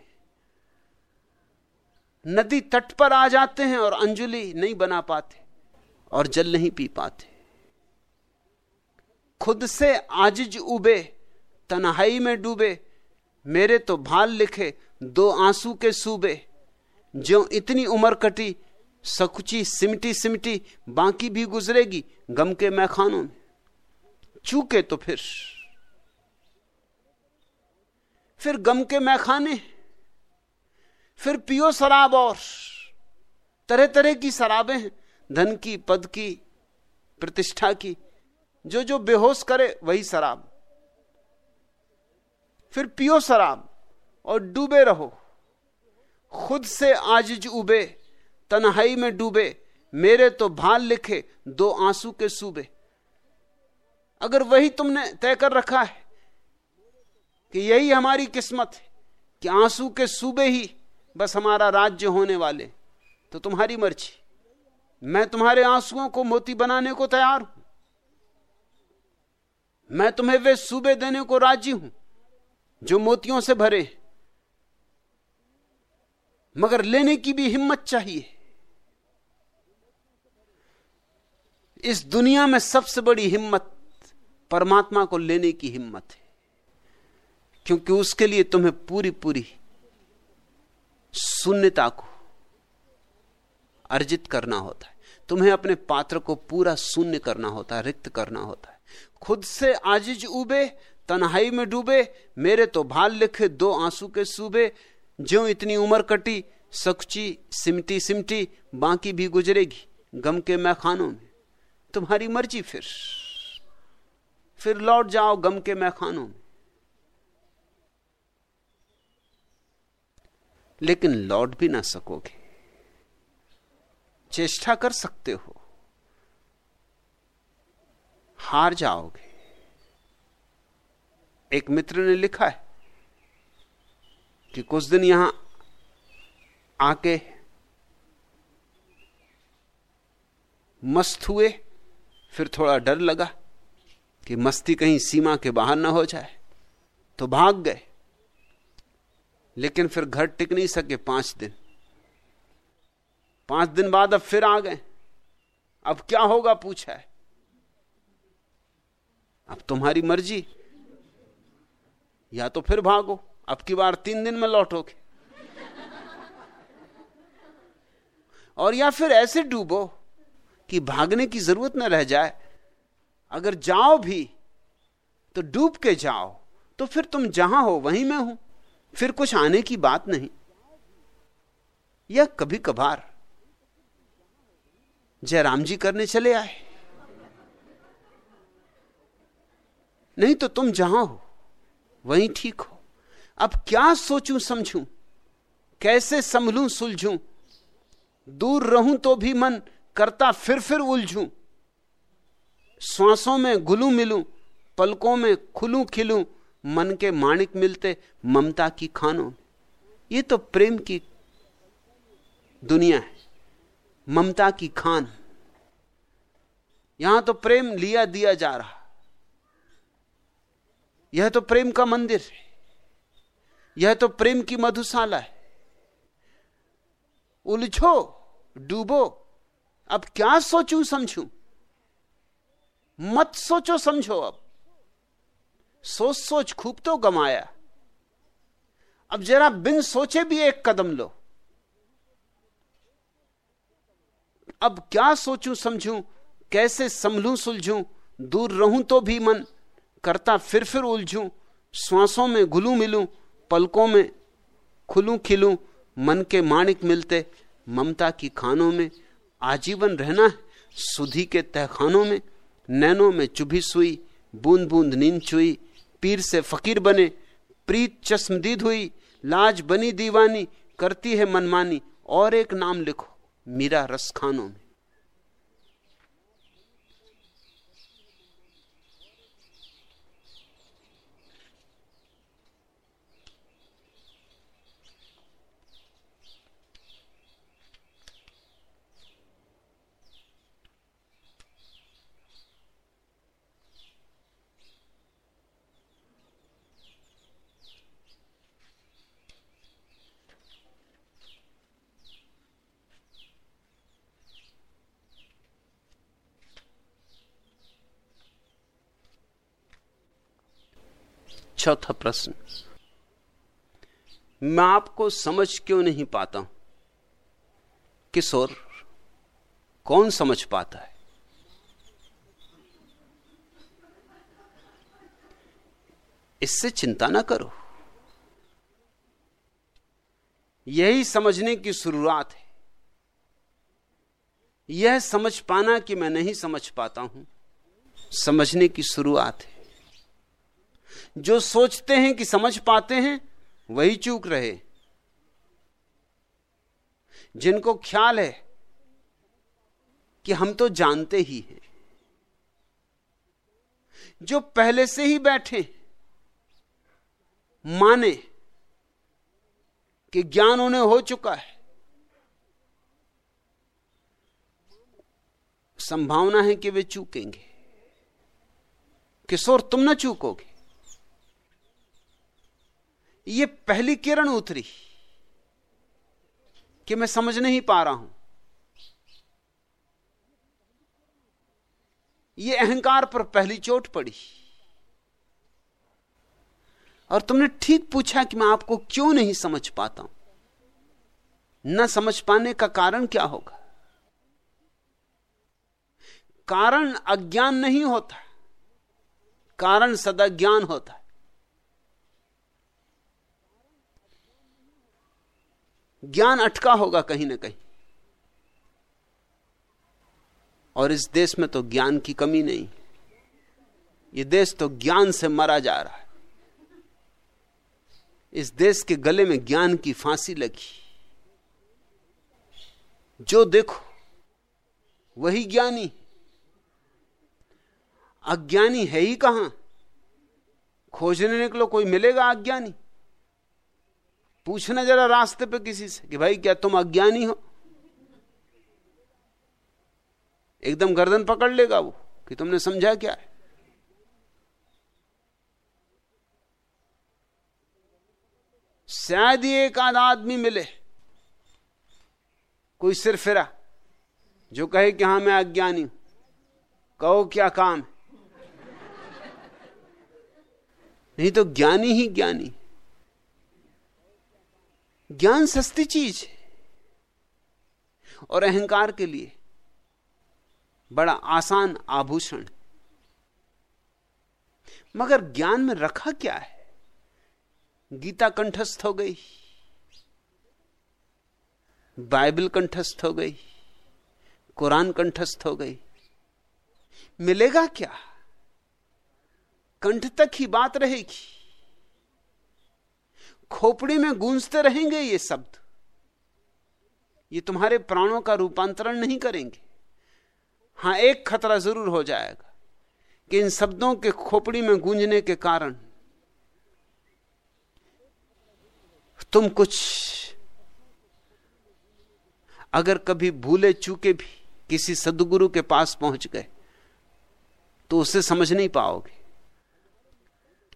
नदी तट पर आ जाते हैं और अंजुली नहीं बना पाते और जल नहीं पी पाते। खुद से आजिज उबे, तनहाई में डूबे, मेरे तो भाल लिखे दो आँसू के सूबे। जो इतनी उम्र कटी, सकुची सिमटी सिमटी बाकी भी गुजरेगी गम के मैखानों में। चूके तो फिर फिर गम के मैखाने फिर पियो शराब और। तरह तरह की शराबें हैं। धन की, पद की, प्रतिष्ठा की। जो जो बेहोश करे, वही शराब। फिर पियो शराब और डूबे रहो। खुद से आजिज उबे, तनहाई में डूबे। मेरे तो भाल लिखे, दो आँसू के सूबे। अगर वही तुमने तय कर रखा है कि यही हमारी किस्मत है, कि आँसू के सूबे ही बस हमारा राज्य होने वाले तो तुम्हारी मर्ज़ी। मैं तुम्हारे आंसुओं को मोती बनाने को तैयार हूँ। मैं तुम्हें वे सूबे देने को राज़ी हूँ, जो मोतियों से भरे मगर लेने की भी हिम्मत चाहिए। इस दुनिया में सबसे बड़ी हिम्मत परमात्मा को लेने की हिम्मत है, क्योंकि उसके लिए तुम्हें पूरी पूरी शून्यता को अर्जित करना होता है। तुम्हें अपने पात्र को पूरा शून्य करना होता है, रिक्त करना होता है। खुद से आजिज उबे तन्हाई में डूबे, मेरे तो भाल लिखे दो आँसू के सूबे जो इतनी उम्र कटी सकुची सिमटी सिमटी, बाकी भी गुजरेगी, गम के मैखानों में। तुम्हारी मर्ज़ी फिर। फिर लौट जाओ गम के मैखानों में। लेकिन लौट भी ना सकोगे। चेष्टा कर सकते हो। हार जाओगे। एक मित्र ने लिखा है कि कुछ दिन यहाँ आके मस्त हुए, फिर थोड़ा डर लगा कि मस्ती कहीं सीमा के बाहर ना हो जाए तो भाग गए। लेकिन फिर घर टिक नहीं सके पाँच दिन। पाँच दिन बाद अब फिर आ गए। अब क्या होगा, पूछा है। अब तुम्हारी मर्ज़ी। या तो फिर भागो। अब की बार तीन दिन में लौटोगे और या फिर ऐसे डूबो कि भागने की ज़रूरत न रह जाए। अगर जाओ भी तो डूब के जाओ। तो फिर तुम जहाँ हो, वहीं मैं हूँ। फिर कुछ आने की बात नहीं। या कभी कभार जयराम जी करने चले आए। नहीं तो तुम जहाँ हो, वहीं ठीक हो। अब क्या सोचूं, समझूं? कैसे संभलूं, सुलझूं? दूर रहूँ तो भी मन करता फिर फिर उलझूं। श्वासों में घुलू मिलूं, पलकों में खुलू खिलूं मन के माणिक मिलते, ममता की खानों में। ये तो प्रेम की दुनिया है, ममता की खान। यहाँ तो प्रेम लिया दिया जा रहा। यह तो प्रेम का मंदिर है। यह तो प्रेम की मधुशाला है। उलझो, डूबो, अब क्या सोचूं समझूं? मत सोचो, समझो अब। सोच सोच खूब तो गमाया। अब जरा बिन सोचे भी एक कदम लो। अब क्या सोचूं, समझूं, कैसे संभलूं, सुलझूं? दूर रहूँ तो भी मन, करता फिर फिर उलझूं। श्वासों में घुलू मिलूं, पलकों में खुलूं खिलूं, मन के माणिक मिलते, ममता की खानों में, आजीवन रहना है, सुधी के तहखानों में, नैनों में चुभी सुई बूंद बूंद नींद चुई पीर से फकीर बने। प्रीत चश्मदीद हुई, लाज बनी दीवानी, करती है मनमानी। और एक नाम लिखो, मीरा रसखानों में। चौथा प्रश्न। मैं आपको समझ क्यों नहीं पाता हूँ? किशोर कौन समझ पाता है? इससे चिंता ना करो। यही समझने की शुरुआत है। यह समझ पाना कि मैं नहीं समझ पाता हूँ, समझने की शुरुआत है। जो सोचते हैं कि समझ पाते हैं, वही चूक रहे। जिनको ख्याल है कि हम तो जानते ही हैं, जो पहले से ही बैठे, माने कि ज्ञान उन्हें हो चुका है। संभावना है कि वे चूकेंगे। किशोर, तुम ना चूकोगे। ये पहली किरण उतरी कि मैं समझ नहीं पा रहा हूँ। ये अहंकार पर पहली चोट पड़ी। और तुमने ठीक पूछा कि मैं आपको क्यों नहीं समझ पाता हूँ? न समझ पाने का कारण क्या होगा? कारण अज्ञान नहीं होता। कारण सदा ज्ञान होता है ज्ञान अटका होगा कहीं ना कहीं। और इस देश में तो ज्ञान की कमी नहीं। ये देश तो ज्ञान से मरा जा रहा है। इस देश के गले में ज्ञान की फांसी लगी। जो देखो, वही ज्ञानी। अज्ञानी है ही कहाँ? खोजने निकलो कोई मिलेगा अज्ञानी? पूछना जरा रास्ते पे किसी से कि भाई क्या तुम अज्ञानी हो? एकदम गर्दन पकड़ लेगा वो कि तुमने समझा क्या? है शायद ही एक आध आदमी मिले। कोई सिर फिरा, जो कहे कि हाँ, मैं अज्ञानी हूँ। कहो क्या काम नहीं तो ज्ञानी ही ज्ञानी। ज्ञान सस्ती चीज़ है। और अहंकार के लिए बड़ा आसान आभूषण। मगर ज्ञान में रखा क्या है? गीता कंठस्थ हो गई। बाइबल कंठस्थ हो गई। कुरान कंठस्थ हो गई। मिलेगा क्या? कंठ तक ही बात रहेगी। खोपड़ी में गूंजते रहेंगे ये शब्द। ये तुम्हारे प्राणों का रूपांतरण नहीं करेंगे। हाँ, एक खतरा ज़रूर हो जाएगा कि इन शब्दों के खोपड़ी में गूंजने के कारण तुम कुछ अगर कभी भूले चूके भी किसी सदगुरु के पास पहुँच गए तो उसे समझ नहीं पाओगे।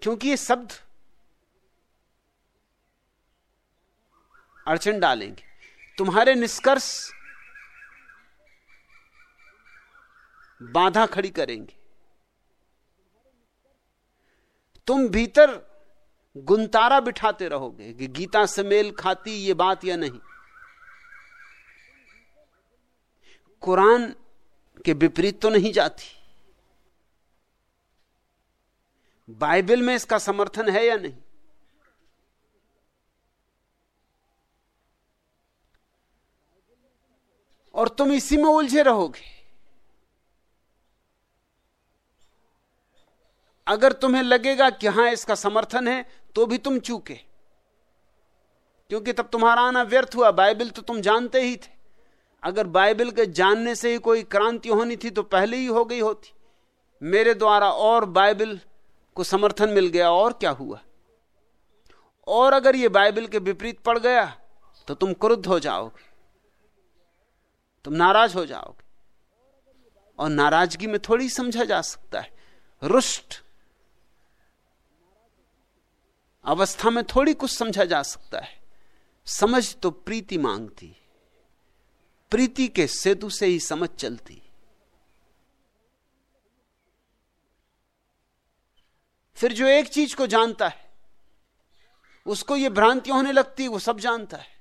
क्योंकि ये शब्द अड़चन डालेंगे। तुम्हारे निष्कर्ष बाधा खड़ी करेंगे। तुम भीतर गुंतारा बिठाते रहोगे कि गीता से मेल खाती ये बात या नहीं। कुरान के विपरीत तो नहीं जाती। बाइबल में इसका समर्थन है या नहीं? और तुम इसी में उलझे रहोगे। अगर तुम्हें लगेगा कि हाँ, इसका समर्थन है तो भी तुम चूके। क्योंकि तब तुम्हारा आना व्यर्थ हुआ। बाइबल तो तुम जानते ही थे। अगर बाइबल के जानने से ही कोई क्रांति होनी थी तो पहले ही हो गई होती। मेरे द्वारा और बाइबल को समर्थन मिल गया, और क्या हुआ? और अगर ये बाइबल के विपरीत पड़ गया तो तुम क्रुद्ध हो जाओगे। तुम नाराज़ हो जाओगे। और नाराज़गी में थोड़ी समझा जा सकता है। रुष्ट अवस्था में थोड़ी कुछ समझा जा सकता है। समझ तो प्रीति मांगती, प्रीति के सेतु से ही समझ चलती। फिर जो एक चीज़ को जानता है, उसको ये भ्रांतियाँ होने लगती, वो सब जानता है।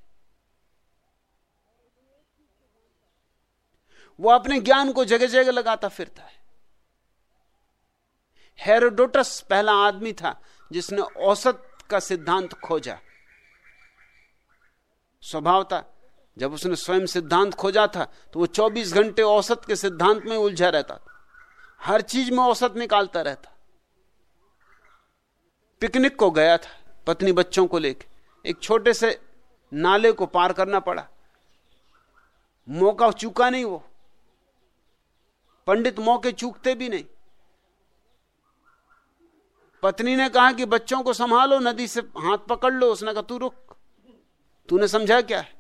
वो अपने ज्ञान को जगह जगह लगाता फिरता है। हेरोडोटस पहला आदमी था जिसने औसत का सिद्धांत खोजा। स्वभाव था, जब उसने स्वयं सिद्धांत खोजा था तो वो 24 घंटे औसत के सिद्धांत में उलझा रहता था। हर चीज़ में औसत निकालता रहता। पिकनिक को गया था, पत्नी बच्चों को लेकर एक छोटे से नाले को पार करना पड़ा। मौका चूका नहीं वो। पंडित मौके चूकते भी नहीं। पत्नी ने कहा कि बच्चों को संभालो, नदी से हाथ पकड़ लो। उसने कहा, तू रुक। तूने समझा क्या है?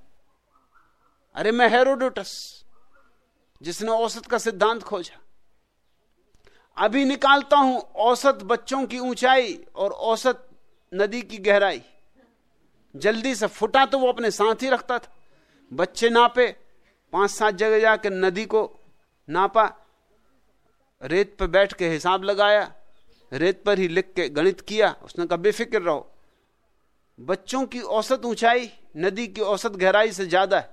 अरे, मैं हेरोडोटस, जिसने औसत का सिद्धांत खोजा। अभी निकालता हूँ औसत बच्चों की ऊंचाई और औसत नदी की गहराई। जल्दी से फुटा तो वो अपने साथ ही रखता था। बच्चे नापे, पाँच सात जगह जाकर नदी को नापा रेत पर बैठ के हिसाब लगाया, रेत पर ही लिख के गणित किया। उसने कहा, बेफिक्र रहो। बच्चों की औसत ऊंचाई नदी की औसत गहराई से ज़्यादा है।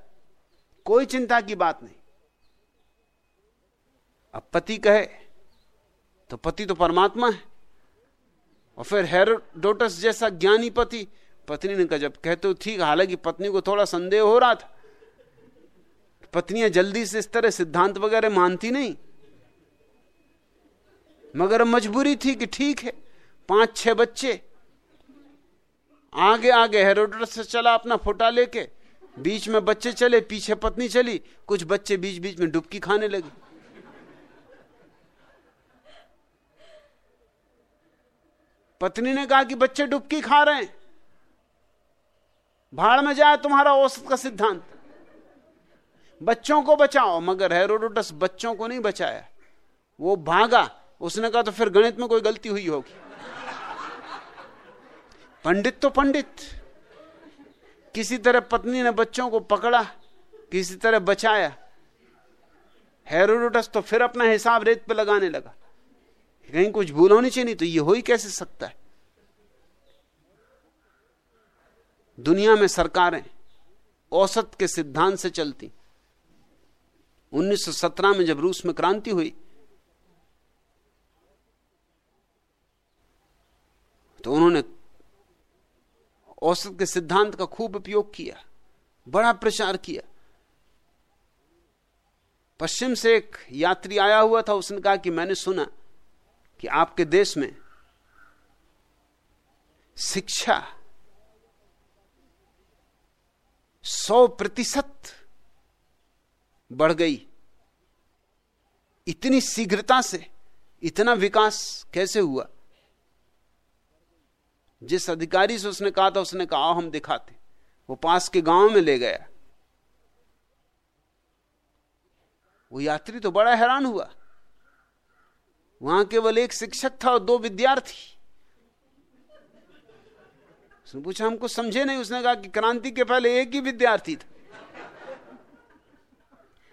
कोई चिंता की बात नहीं। अब पति कहे तो पति तो परमात्मा है। और फिर हेरोडोटस जैसा ज्ञानी पति, पत्नी ने कहा, जब कहते हो ठीक, हालाँकि पत्नी को थोड़ा संदेह हो रहा था। पत्नियाँ जल्दी से इस तरह सिद्धांत वगैरह मानती नहीं। मगर मजबूरी थी कि ठीक है, पाँच छह बच्चे। आगे आगे हेरोडोटस से चला अपना फोटा लेके। बीच में बच्चे चले, पीछे पत्नी चली, कुछ बच्चे बीच बीच में डुबकी खाने लगे। पत्नी ने कहा कि बच्चे डुबकी खा रहे हैं। भाड़ में जाए तुम्हारा औसत का सिद्धांत। बच्चों को बचाओ, मगर हेरोडोटस बच्चों को नहीं बचाया। वो भागा उसने कहा तो फिर गणित में कोई गलती हुई होगी। पंडित तो पंडित। किसी तरह पत्नी ने बच्चों को पकड़ा, किसी तरह बचाया। हेरोडोटस तो फिर अपना हिसाब रेत पे लगाने लगा। कहीं कुछ भूल होनी चाहिए, नहीं तो ये हो ही कैसे सकता है? दुनिया में सरकारें औसत के सिद्धांत से चलती। 1917 में जब रूस में क्रांति हुई तो उन्होंने औसत के सिद्धांत का खूब उपयोग किया, बड़ा प्रचार किया। पश्चिम से एक यात्री आया हुआ था, उसने कहा कि मैंने सुना कि आपके देश में शिक्षा सौ प्रतिशत बढ़ गई। इतनी शीघ्रता से, इतना विकास कैसे हुआ? जिस अधिकारी से उसने कहा था, उसने कहा हम दिखाते वो पास के गाँव में ले गया। वो यात्री तो बड़ा हैरान हुआ। वहाँ केवल एक शिक्षक था और दो विद्यार्थी। उसने पूछा हमको समझे नहीं? उसने कहा कि क्रांति के पहले एक ही विद्यार्थी था।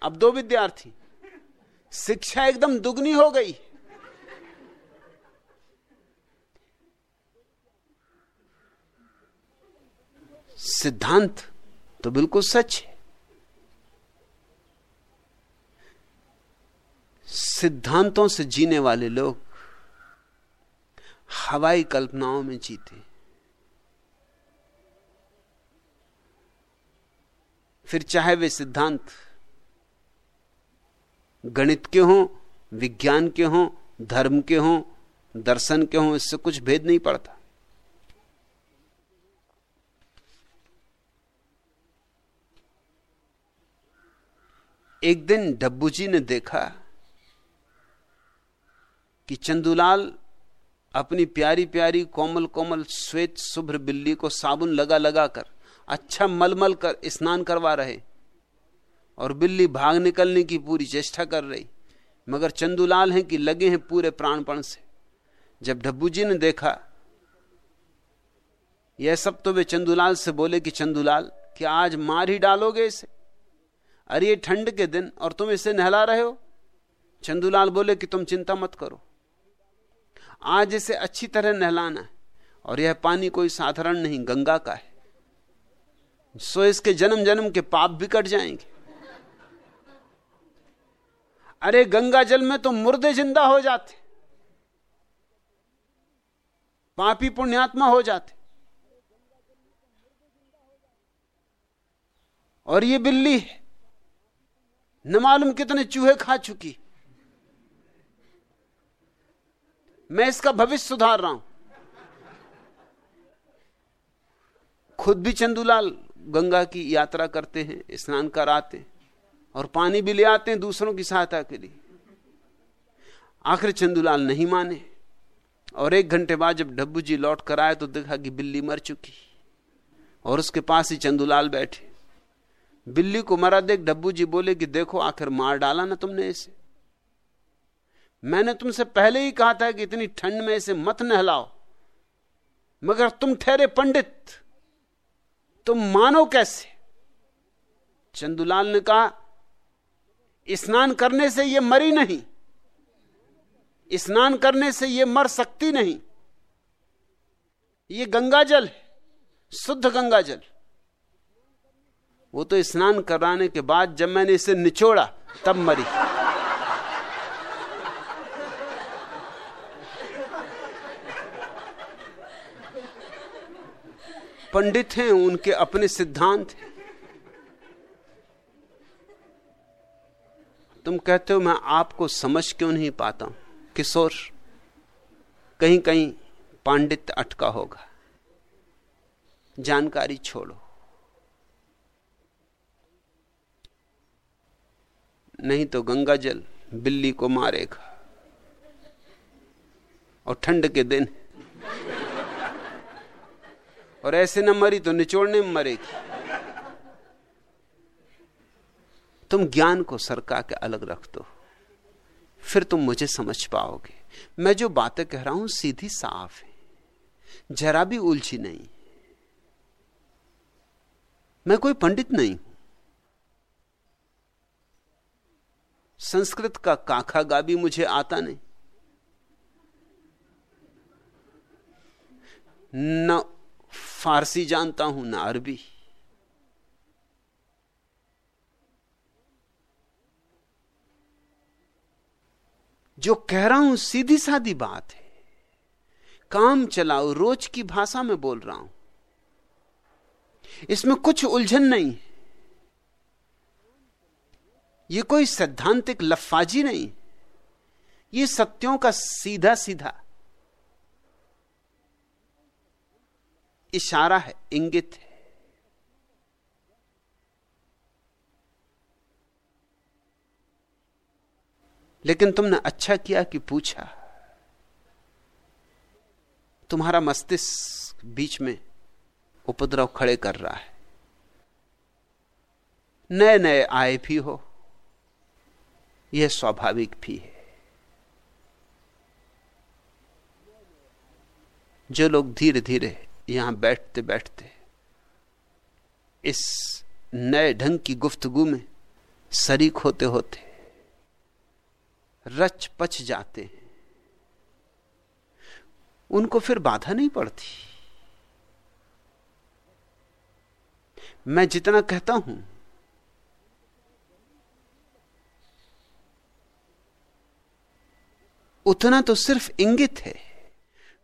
अब दो विद्यार्थी। शिक्षा एकदम दुगनी हो गई। सिद्धांत तो बिल्कुल सच है। सिद्धांतों से जीने वाले लोग हवाई कल्पनाओं में जीते। फिर चाहे वे सिद्धांत गणित के हों, विज्ञान के हों, धर्म के हों, दर्शन के हों, इससे कुछ भेद नहीं पड़ता। एक दिन डब्बू जी ने देखा कि चंदूलाल अपनी प्यारी प्यारी कोमल कोमल श्वेत शुभ्र बिल्ली को साबुन लगा लगा कर अच्छा मलमल कर स्नान करवा रहे और बिल्ली भाग निकलने की पूरी चेष्टा कर रही। मगर चंदूलाल हैं कि लगे हैं पूरे प्राणपण से। जब डब्बू जी ने देखा, यह सब तो वे चंदूलाल से बोले कि चंदूलाल, क्या आज मार ही डालोगे इसे? अरे ये ठंड के दिन और तुम इसे नहला रहे हो? चंदूलाल बोले कि तुम चिंता मत करो। आज इसे अच्छी तरह नहलाना है और यह पानी कोई साधारण नहीं, गंगा का है। सो इसके जन्म जन्म के पाप भी कट जाएँगे। अरे गंगा जल में तो मुर्दे ज़िंदा हो जाते। पापी पुण्यात्मा हो जाते। और ये बिल्ली है। न मालूम कितने चूहे खा चुकी। मैं इसका भविष्य सुधार रहा हूँ। खुद भी चंदूलाल गंगा की यात्रा करते हैं, स्नान कराते और पानी भी ले आते हैं दूसरों की सहायता के लिए। आखिर चंदूलाल नहीं माने और एक घंटे बाद जब डब्बू जी लौट कर आए तो देखा कि बिल्ली मर चुकी और उसके पास ही चंदूलाल बैठे। बिल्ली को मरा देख, डब्बू जी बोले कि देखो, आखिर मार डाला ना तुमने इसे। मैंने तुमसे पहले ही कहा था कि इतनी ठंड में इसे मत नहलाओ। मगर तुम ठहरे पंडित, तुम मानो कैसे? चंदूलाल ने कहा, स्नान करने से यह मरी नहीं, स्नान करने से यह मर सकती नहीं। ये गंगा जल है, शुद्ध गंगा जल वो तो स्नान कराने के बाद जब मैंने इसे निचोड़ा, तब मरी। पंडित हैं, उनके अपने सिद्धांत हैं। तुम कहते हो, मैं आपको समझ क्यों नहीं पाता? हूँ किशोर कहीं कहीं पांडित्य अटका होगा। जानकारी छोड़ो। नहीं तो गंगा जल बिल्ली को मारेगा। और ठंड के दिन। और ऐसे न मरी तो निचोड़ने में मरेगी। तुम ज्ञान को सरका के अलग रख दो। फिर तुम मुझे समझ पाओगे। मैं जो बातें कह रहा हूँ सीधी साफ़ है। जरा भी उलझी नहीं। मैं कोई पंडित नहीं। संस्कृत का काखा गा भी मुझे आता नहीं। न फारसी जानता हूँ, ना अरबी। जो कह रहा हूँ सीधी सादी बात है। काम चलाओ, रोज की भाषा में बोल रहा हूँ। इसमें कुछ उलझन नहीं ये कोई सैद्धांतिक लफाजी नहीं। ये सत्यों का सीधा सीधा इशारा है, इंगित है। लेकिन तुमने अच्छा किया कि पूछा, तुम्हारा मस्तिष्क बीच में उपद्रव खड़े कर रहा है। नए नए आए भी हो। यह स्वाभाविक भी है। जो लोग धीरे धीरे यहाँ बैठते बैठते इस नए ढंग की गुफ्तगु में शरीक होते होते रच पच जाते हैं। उनको फिर बाधा नहीं पड़ती। मैं जितना कहता हूँ उतना तो सिर्फ़ इंगित है।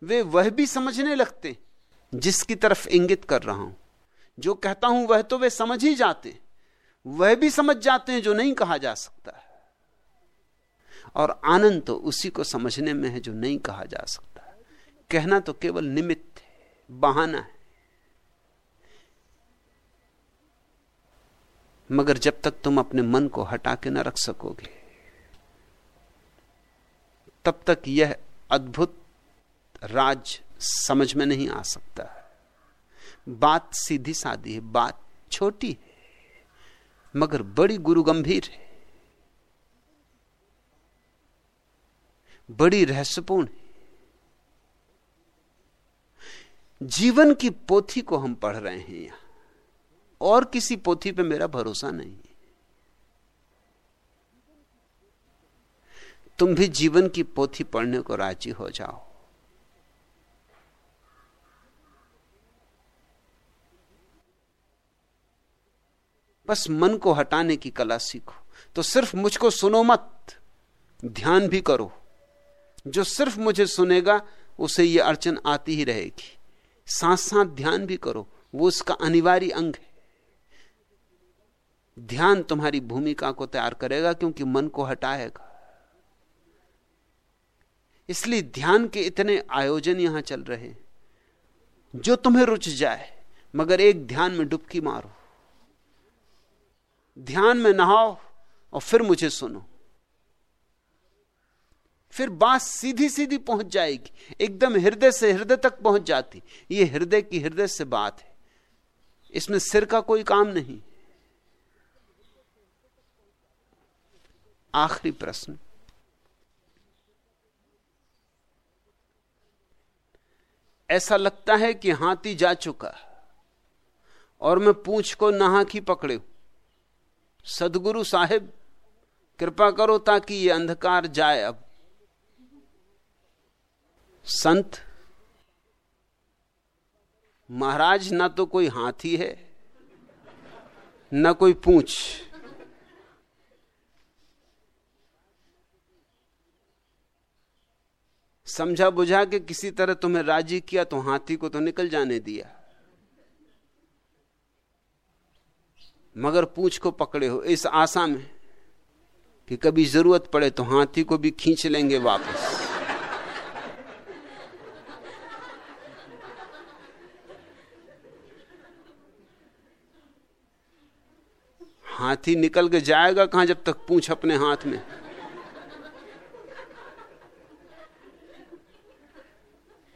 वे वह भी समझने लगते जिसकी तरफ़ इंगित कर रहा हूँ। जो कहता हूँ वह तो वे समझ ही जाते वह भी समझ जाते हैं जो नहीं कहा जा सकता और आनंद तो उसी को समझने में है जो नहीं कहा जा सकता कहना तो केवल निमित्त है, बहाना है। मगर जब तक तुम अपने मन को हटा के न रख सकोगे तब तक यह अद्भुत राज समझ में नहीं आ सकता बात सीधी सादी है, बात छोटी है, मगर बड़ी गुरु गंभीर है। बड़ी रहस्यपूर्ण है। जीवन की पोथी को हम पढ़ रहे हैं यहाँ, और किसी पोथी पे मेरा भरोसा नहीं तुम भी जीवन की पोथी पढ़ने को राज़ी हो जाओ। बस मन को हटाने की कला सीखो। तो सिर्फ़ मुझको सुनो मत, ध्यान भी करो। जो सिर्फ़ मुझे सुनेगा, उसे यह अड़चन आती ही रहेगी। साथ साथ ध्यान भी करो, वो उसका अनिवार्य अंग है। ध्यान तुम्हारी भूमिका को तैयार करेगा, क्योंकि मन को हटाएगा। इसलिए ध्यान के इतने आयोजन यहाँ चल रहे जो तुम्हें रुच जाए, मगर एक ध्यान में डुबकी मारो। ध्यान में नहाओ और फिर मुझे सुनो। फिर बात सीधी सीधी पहुँच जाएगी। एकदम हृदय से हृदय तक पहुँच जाती। ये हृदय की हृदय से बात है। इसमें सिर का कोई काम नहीं। आखिरी प्रश्न। ऐसा लगता है कि हाथी जा चुका और मैं पूछ को नहा की पकड़े सदगुरु साहेब, कृपा करो ताकि ये अंधकार जाए अब। संत, महाराज, ना तो कोई हाथी है, ना कोई पूछ। समझा बुझा के किसी तरह तुम्हें राज़ी किया तो हाथी को तो निकल जाने दिया। मगर पूछ को पकड़े हो, इस आशा में कि कभी ज़रूरत पड़े तो हाथी को भी खींच लेंगे वापस। हाथी निकल के जाएगा कहाँ जब तक पूछ अपने हाथ में?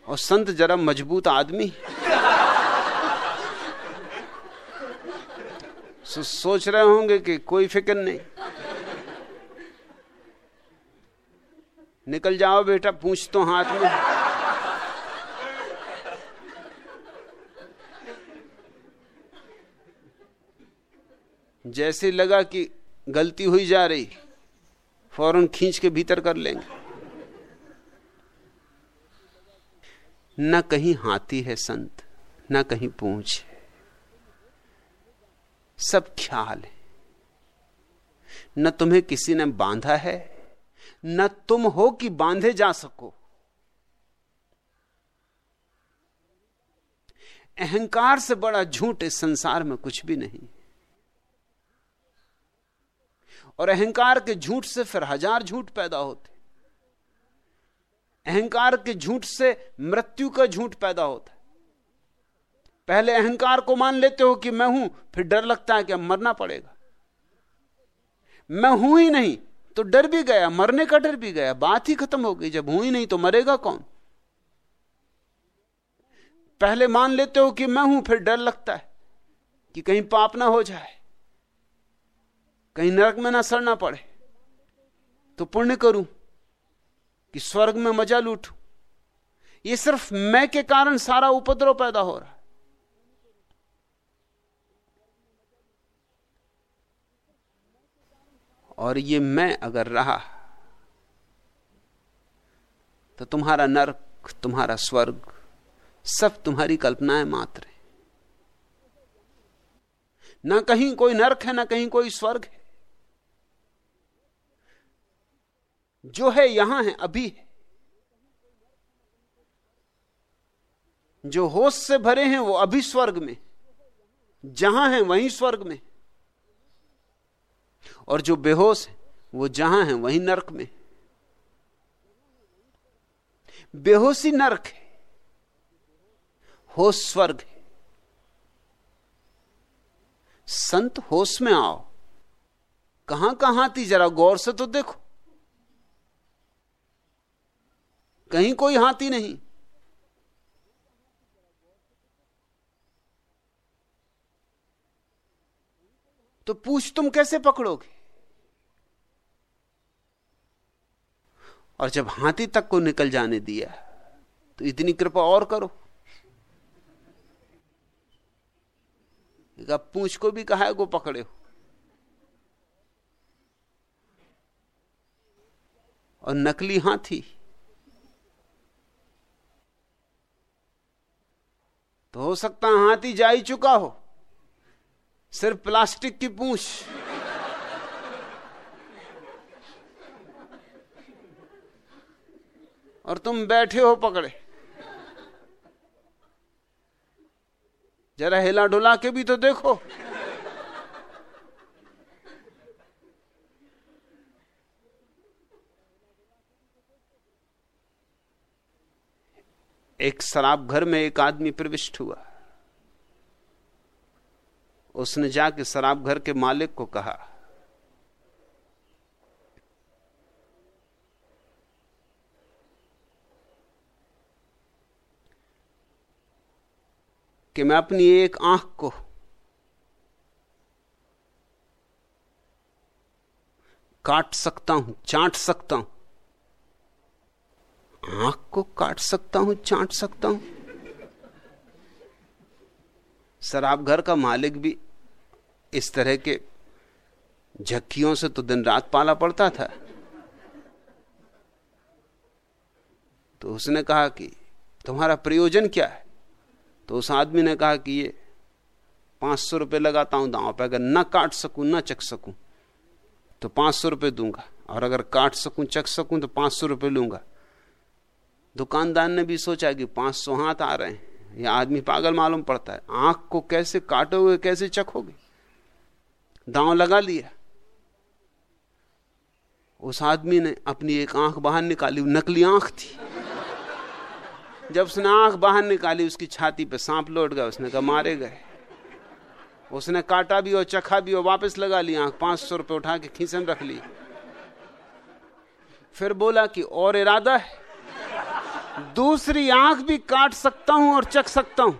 और संत जरा मज़बूत आदमी। सो सोच रहे होंगे कि कोई फ़िक्र नहीं। निकल जाओ बेटा, पूछ तो हाथ में। जैसे लगा कि गलती हुई जा रही, फ़ौरन खींच के भीतर कर लेंगे। न कहीं हाथी है संत, न कहीं पूछ है। सब ख्याल है। न तुम्हें किसी ने बांधा है, न तुम हो कि बांधे जा सको। अहंकार से बड़ा झूठ इस संसार में कुछ भी नहीं। और अहंकार के झूठ से फिर हज़ार झूठ पैदा होते। अहंकार के झूठ से मृत्यु का झूठ पैदा होता है। पहले अहंकार को मान लेते हो कि मैं हूँ, फिर डर लगता है कि अब मरना पड़ेगा। मैं हूँ ही नहीं तो डर भी गया, मरने का डर भी गया, बात ही खत्म हो गई, जब हूँ ही नहीं तो मरेगा कौन? पहले मान लेते हो कि मैं हूँ, फिर डर लगता है कि कहीं पाप ना हो जाए, कहीं नरक में ना सड़ना पड़े तो पुण्य करूँ। कि स्वर्ग में मज़ा लूटू। ये सिर्फ़ मैं के कारण सारा उपद्रव पैदा हो रहा है। और ये मैं अगर रहा तो तुम्हारा नरक, तुम्हारा स्वर्ग, सब तुम्हारी कल्पनाएँ मात्र ना कहीं कोई नरक है, ना कहीं कोई स्वर्ग है। जो है यहाँ है, अभी है। जो होश से भरे हैं, वो अभी स्वर्ग में। जहाँ है, वहीं स्वर्ग में। और जो बेहोश है, वो जहाँ है, वहीं नरक में। बेहोशी नरक है। होश स्वर्ग है। संत होश में आओ। कहाँ कहाँ थी जरा गौर से तो देखो। कहीं कोई हाथी नहीं। तो पूछ तुम कैसे पकड़ोगे? और जब हाथी तक को निकल जाने दिया तो इतनी कृपा और करो। पूछ को भी कहा है को पकड़े हो। और नकली हाथी तो हो सकता हाथी जा ही चुका हो। सिर्फ़ प्लास्टिक की पूछ। और तुम बैठे हो पकड़े। जरा हिला डुला के भी तो देखो। एक शराब घर में एक आदमी प्रविष्ट हुआ। उसने जाके शराब घर के मालिक को कहा, कि मैं अपनी एक आँख को काट सकता हूँ, चाट सकता हूँ। आँख को काट सकता हूँ, चाट सकता हूँ। शराब घर का मालिक भी इस तरह के झक्कियों से तो दिन रात पाला पड़ता था। तो उसने कहा कि, तुम्हारा प्रयोजन क्या है? तो उस आदमी ने कहा कि, ये पाँच सौ रुपये लगाता हूँ दांव पे, अगर न काट सकूँ, न चख सकूँ तो पाँच सौ रुपये दूँगा, और अगर काट सकूँ, चख सकूँ तो पाँच सौ रुपये लूँगा। दुकानदार ने भी सोचा कि पाँच सौ हाथ आ रहे हैं। यह आदमी पागल मालूम पड़ता है। आँख को कैसे काटोगे, कैसे चखोगे? दांव लगा लिया। उस आदमी ने अपनी एक आँख बाहर निकाली नकली आँख थी। जब उसने आँख बाहर निकाली, उसकी छाती पे सांप लौट गया, उसने कहा, मारे गए। उसने काटा भी और चखा भी और वापस लगा ली आँख पाँच सौ रुपये उठा के खींचन रख ली। फिर बोला कि और इरादा है? दूसरी आँख भी काट सकता हूँ और चख सकता हूँ।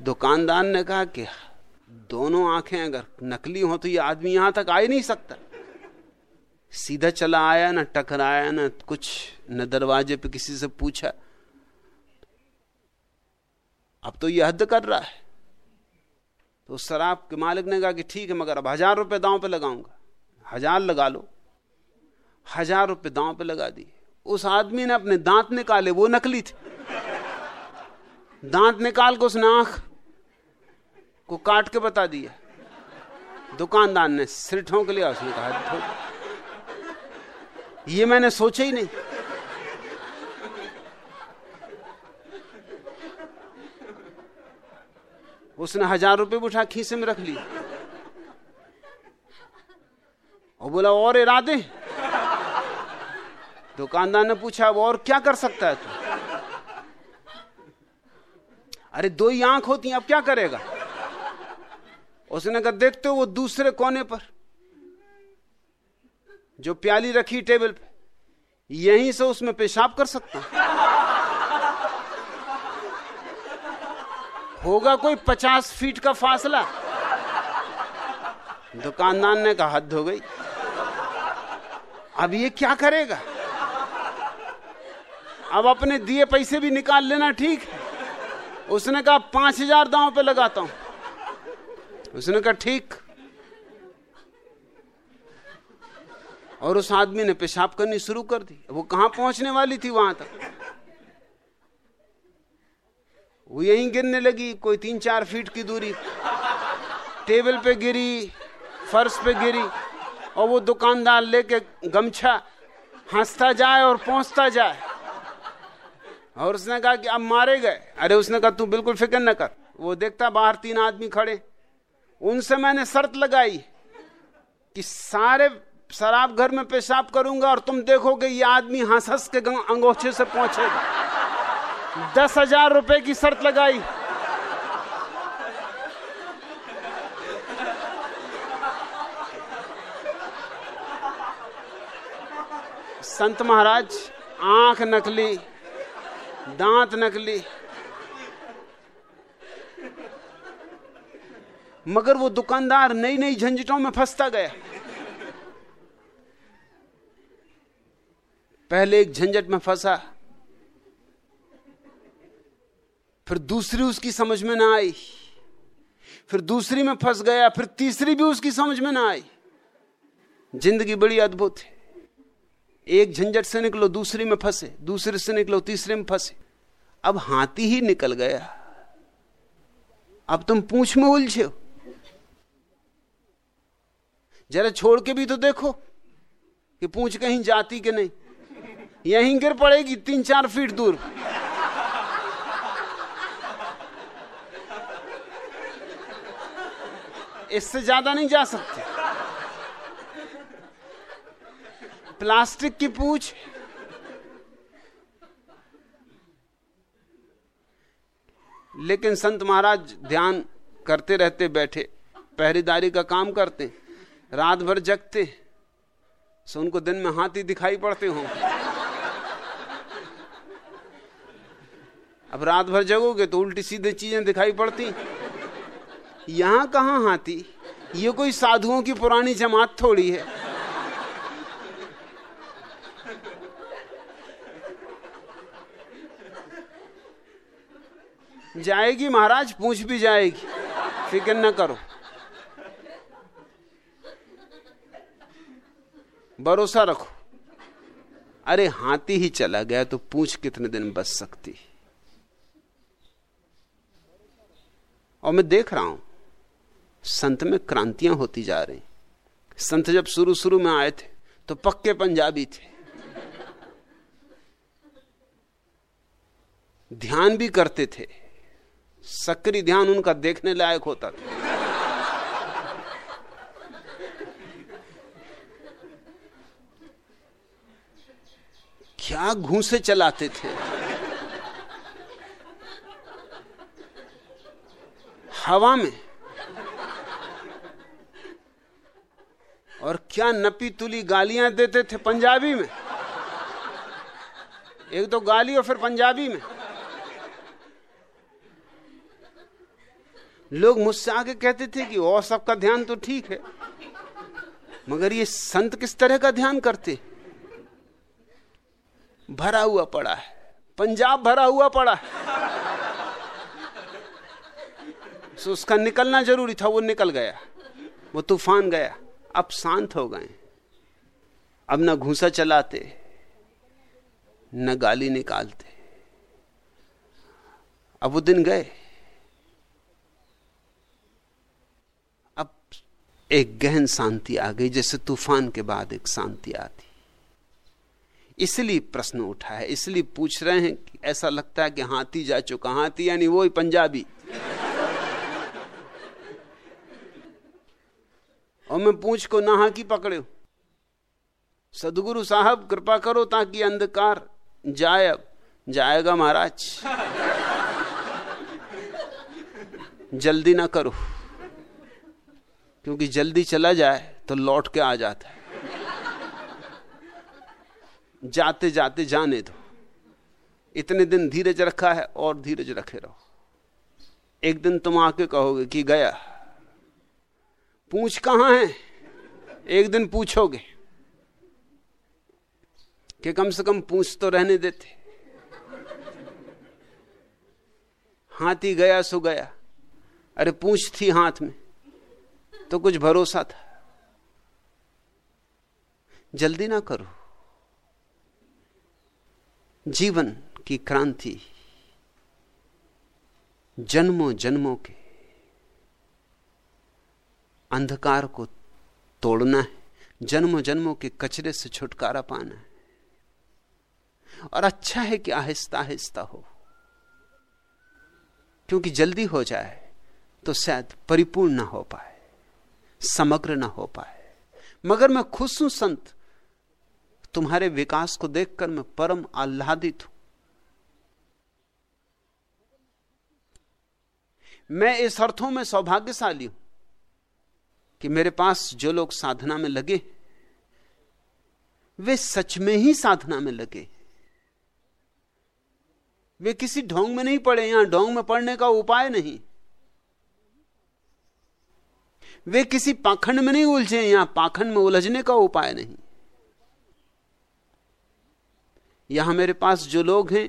दुकानदार ने कहा कि दोनों आँखें अगर नकली हो तो ये आदमी यहाँ तक आ ही नहीं सकता। सीधा चला आया ना, टकराया ना, कुछ न दरवाजे पे किसी से पूछा। अब तो ये हद कर रहा है। तो शराब के मालिक ने कहा कि ठीक है, मगर अब हज़ार रुपए दांव पे लगाऊँगा। हज़ार लगा लो। हज़ार रुपए दांव पे लगा दिए। उस आदमी ने अपने दांत निकाले, वो नकली थे। दांत निकाल के उसने आँख को काट के बता दिया। दुकानदार ने सिर ठोंक लिया उसने कहा ये मैंने सोचा ही नहीं। उसने हज़ार रुपए उठा खीसे में रख ली और बोला, और इरादे? दुकानदार ने पूछा वो और क्या कर सकता है तू? अरे, दो ही आँख होती अब क्या करेगा? उसने कहा, देखते हो वो दूसरे कोने पर, जो प्याली रखी टेबल पे, यहीं से उसमें पेशाब कर सकता होगा कोई पचास फीट का फासला। दुकानदार ने कहा, हद हो गई। अब ये क्या करेगा? अब अपने दिए पैसे भी निकाल लेना ठीक है। उसने कहा, पाँच हज़ार दांव पे लगाता हूँ। उसने कहा, ठीक। और उस आदमी ने पेशाब करनी शुरू कर दी। वो कहाँ पहुँचने वाली थी वहाँ तक? वो यहीं गिरने लगी, कोई तीन चार फीट की दूरी। टेबल पे गिरी, फर्श पे गिरी, और वो दुकानदार लेके गमछा, हंसता जाए और पहुँचता जाए। और उसने कहा कि अब मारे गए। अरे उसने कहा, तू बिल्कुल फ़िक्र न कर। वो देखता बाहर तीन आदमी खड़े। उनसे मैंने शर्त लगाई कि सारे शराब घर में पेशाब करूँगा और तुम देखोगे ये आदमी हंस हंस के अंगोछे से पहुंचेगा। दस हज़ार रुपए की शर्त लगाई। संत महाराज, आँख नकली। दांत नकली। मगर वो दुकानदार नई नई झंझटों में फंसता गया। पहले एक झंझट में फंसा, फिर दूसरी उसकी समझ में ना आई, फिर दूसरी में फंस गया, फिर तीसरी भी उसकी समझ में ना आई। ज़िंदगी बड़ी अद्भुत है। एक झंझट से निकलो, दूसरी में फंसे, दूसरे से निकलो, तीसरे में फंसे। अब हाथी ही निकल गया। अब तुम पूछ में उलझे हो। जरा छोड़ के भी तो देखो कि पूछ कहीं जाती कि नहीं। यहीं गिर पड़ेगी तीन चार फीट दूर। इससे ज़्यादा नहीं जा सकते। प्लास्टिक की पूछ। लेकिन संत महाराज ध्यान करते रहते, बैठे, पहरेदारी का काम करते, रात भर जगते, सो उनको दिन में हाथी दिखाई पड़ते हों। अब रात भर जगोगे तो उल्टी सीधे चीज़ें दिखाई पड़ती। यहाँ कहाँ हाथी? ये कोई साधुओं की पुरानी जमात थोड़ी है। जाएगी महाराज, पूछ भी जाएगी। फ़िक्र न करो। भरोसा रखो। अरे हाथी ही चला गया तो पूछ कितने दिन बच सकती। और मैं देख रहा हूँ, संत में क्रांतियाँ होती जा रही। संत जब शुरू शुरू में आए थे तो पक्के पंजाबी थे। ध्यान भी करते थे। सक्रिय ध्यान उनका देखने लायक होता था। क्या घूसे चलाते थे? हवा में। और क्या नपी तुली गालियाँ देते थे पंजाबी में? एक तो गाली और फिर पंजाबी में। लोग मुझसे आके कहते थे कि और सबका ध्यान तो ठीक है। मगर ये संत किस तरह का ध्यान करते? भरा हुआ पड़ा है। पंजाब भरा हुआ पड़ा है। तो उसका निकलना ज़रूरी था, वो निकल गया। वो तूफ़ान गया। अब शांत हो गए। अब ना घूसा चलाते, न गाली निकालते। अब वो दिन गए अब एक गहन शांति आ गई, जैसे तूफ़ान के बाद एक शांति आती। इसलिए प्रश्न उठा है, इसलिए पूछ रहे हैं कि ऐसा लगता है कि हाथी जा चुका, हाथी यानी वो ही पंजाबी। और मैं पूछ को नहा की पकड़े सदगुरु साहब, कृपा करो ताकि अंधकार जाए अब। जाएगा महाराज। जल्दी ना करो। क्योंकि जल्दी चला जाए तो लौट के आ जाता है। जाते जाते जाने दो। इतने दिन धीरज रखा है और धीरज रखे रहो। एक दिन तुम आके कहोगे कि गया। पूछ कहाँ है? एक दिन पूछोगे। कि कम से कम पूछ तो रहने देते। हाथी गया सो गया। अरे पूछ थी हाथ में। तो कुछ भरोसा था। जल्दी ना करो। जीवन की क्रांति जन्मों जन्मों के अंधकार को तोड़ना है। जन्मों जन्मों के कचरे से छुटकारा पाना है। और अच्छा है कि आहिस्ता आहिस्ता हो। क्योंकि जल्दी हो जाए तो शायद परिपूर्ण ना हो पाए। समग्र ना हो पाए। मगर मैं खुश हूँ, संत। तुम्हारे विकास को देखकर मैं परम आह्लादित हूँ। मैं इस अर्थों में सौभाग्यशाली हूँ कि मेरे पास जो लोग साधना में लगे, वे सच में ही साधना में लगे। वे किसी ढोंग में नहीं पड़े यहाँ ढोंग में पड़ने का उपाय नहीं। वे किसी पाखंड में नहीं उलझे, यहाँ पाखंड में उलझने का उपाय नहीं। यहाँ मेरे पास जो लोग हैं,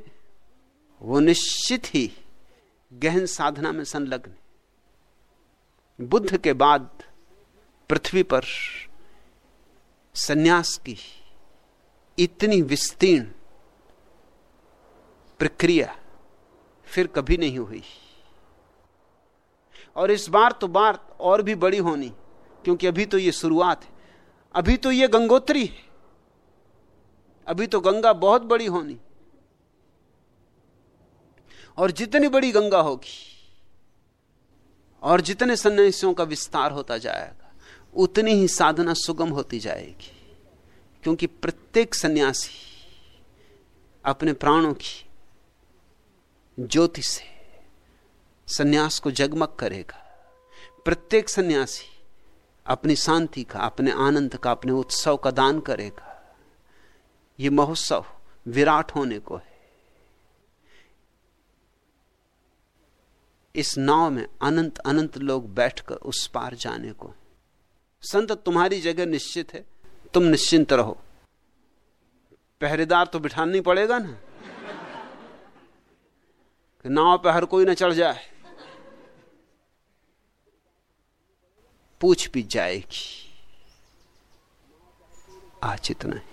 वो निश्चित ही गहन साधना में संलग्न बुद्ध के बाद पृथ्वी पर सन्यास की इतनी विस्तीर्ण प्रक्रिया फिर कभी नहीं हुई। और इस बार तो बात और भी बड़ी होनी, क्योंकि अभी तो ये शुरुआत है। अभी तो ये गंगोत्री है। अभी तो गंगा बहुत बड़ी होनी। और जितनी बड़ी गंगा होगी, और जितने सन्यासियों का विस्तार होता जाएगा, उतनी ही साधना सुगम होती जाएगी। क्योंकि प्रत्येक सन्यासी अपने प्राणों की ज्योति से सन्यास को जगमग करेगा। प्रत्येक सन्यासी अपनी शांति का, अपने आनंद का, अपने उत्सव का दान करेगा। यह महोत्सव विराट होने को है। इस नाव में अनंत अनंत लोग बैठकर उस पार जाने को संत, तुम्हारी जगह निश्चित है। तुम निश्चिंत रहो। पहरेदार तो बिठाना नहीं पड़ेगा ना। नाव पे हर कोई ना चढ़ जाए। पूछ भी जाएगी। आज इतना है।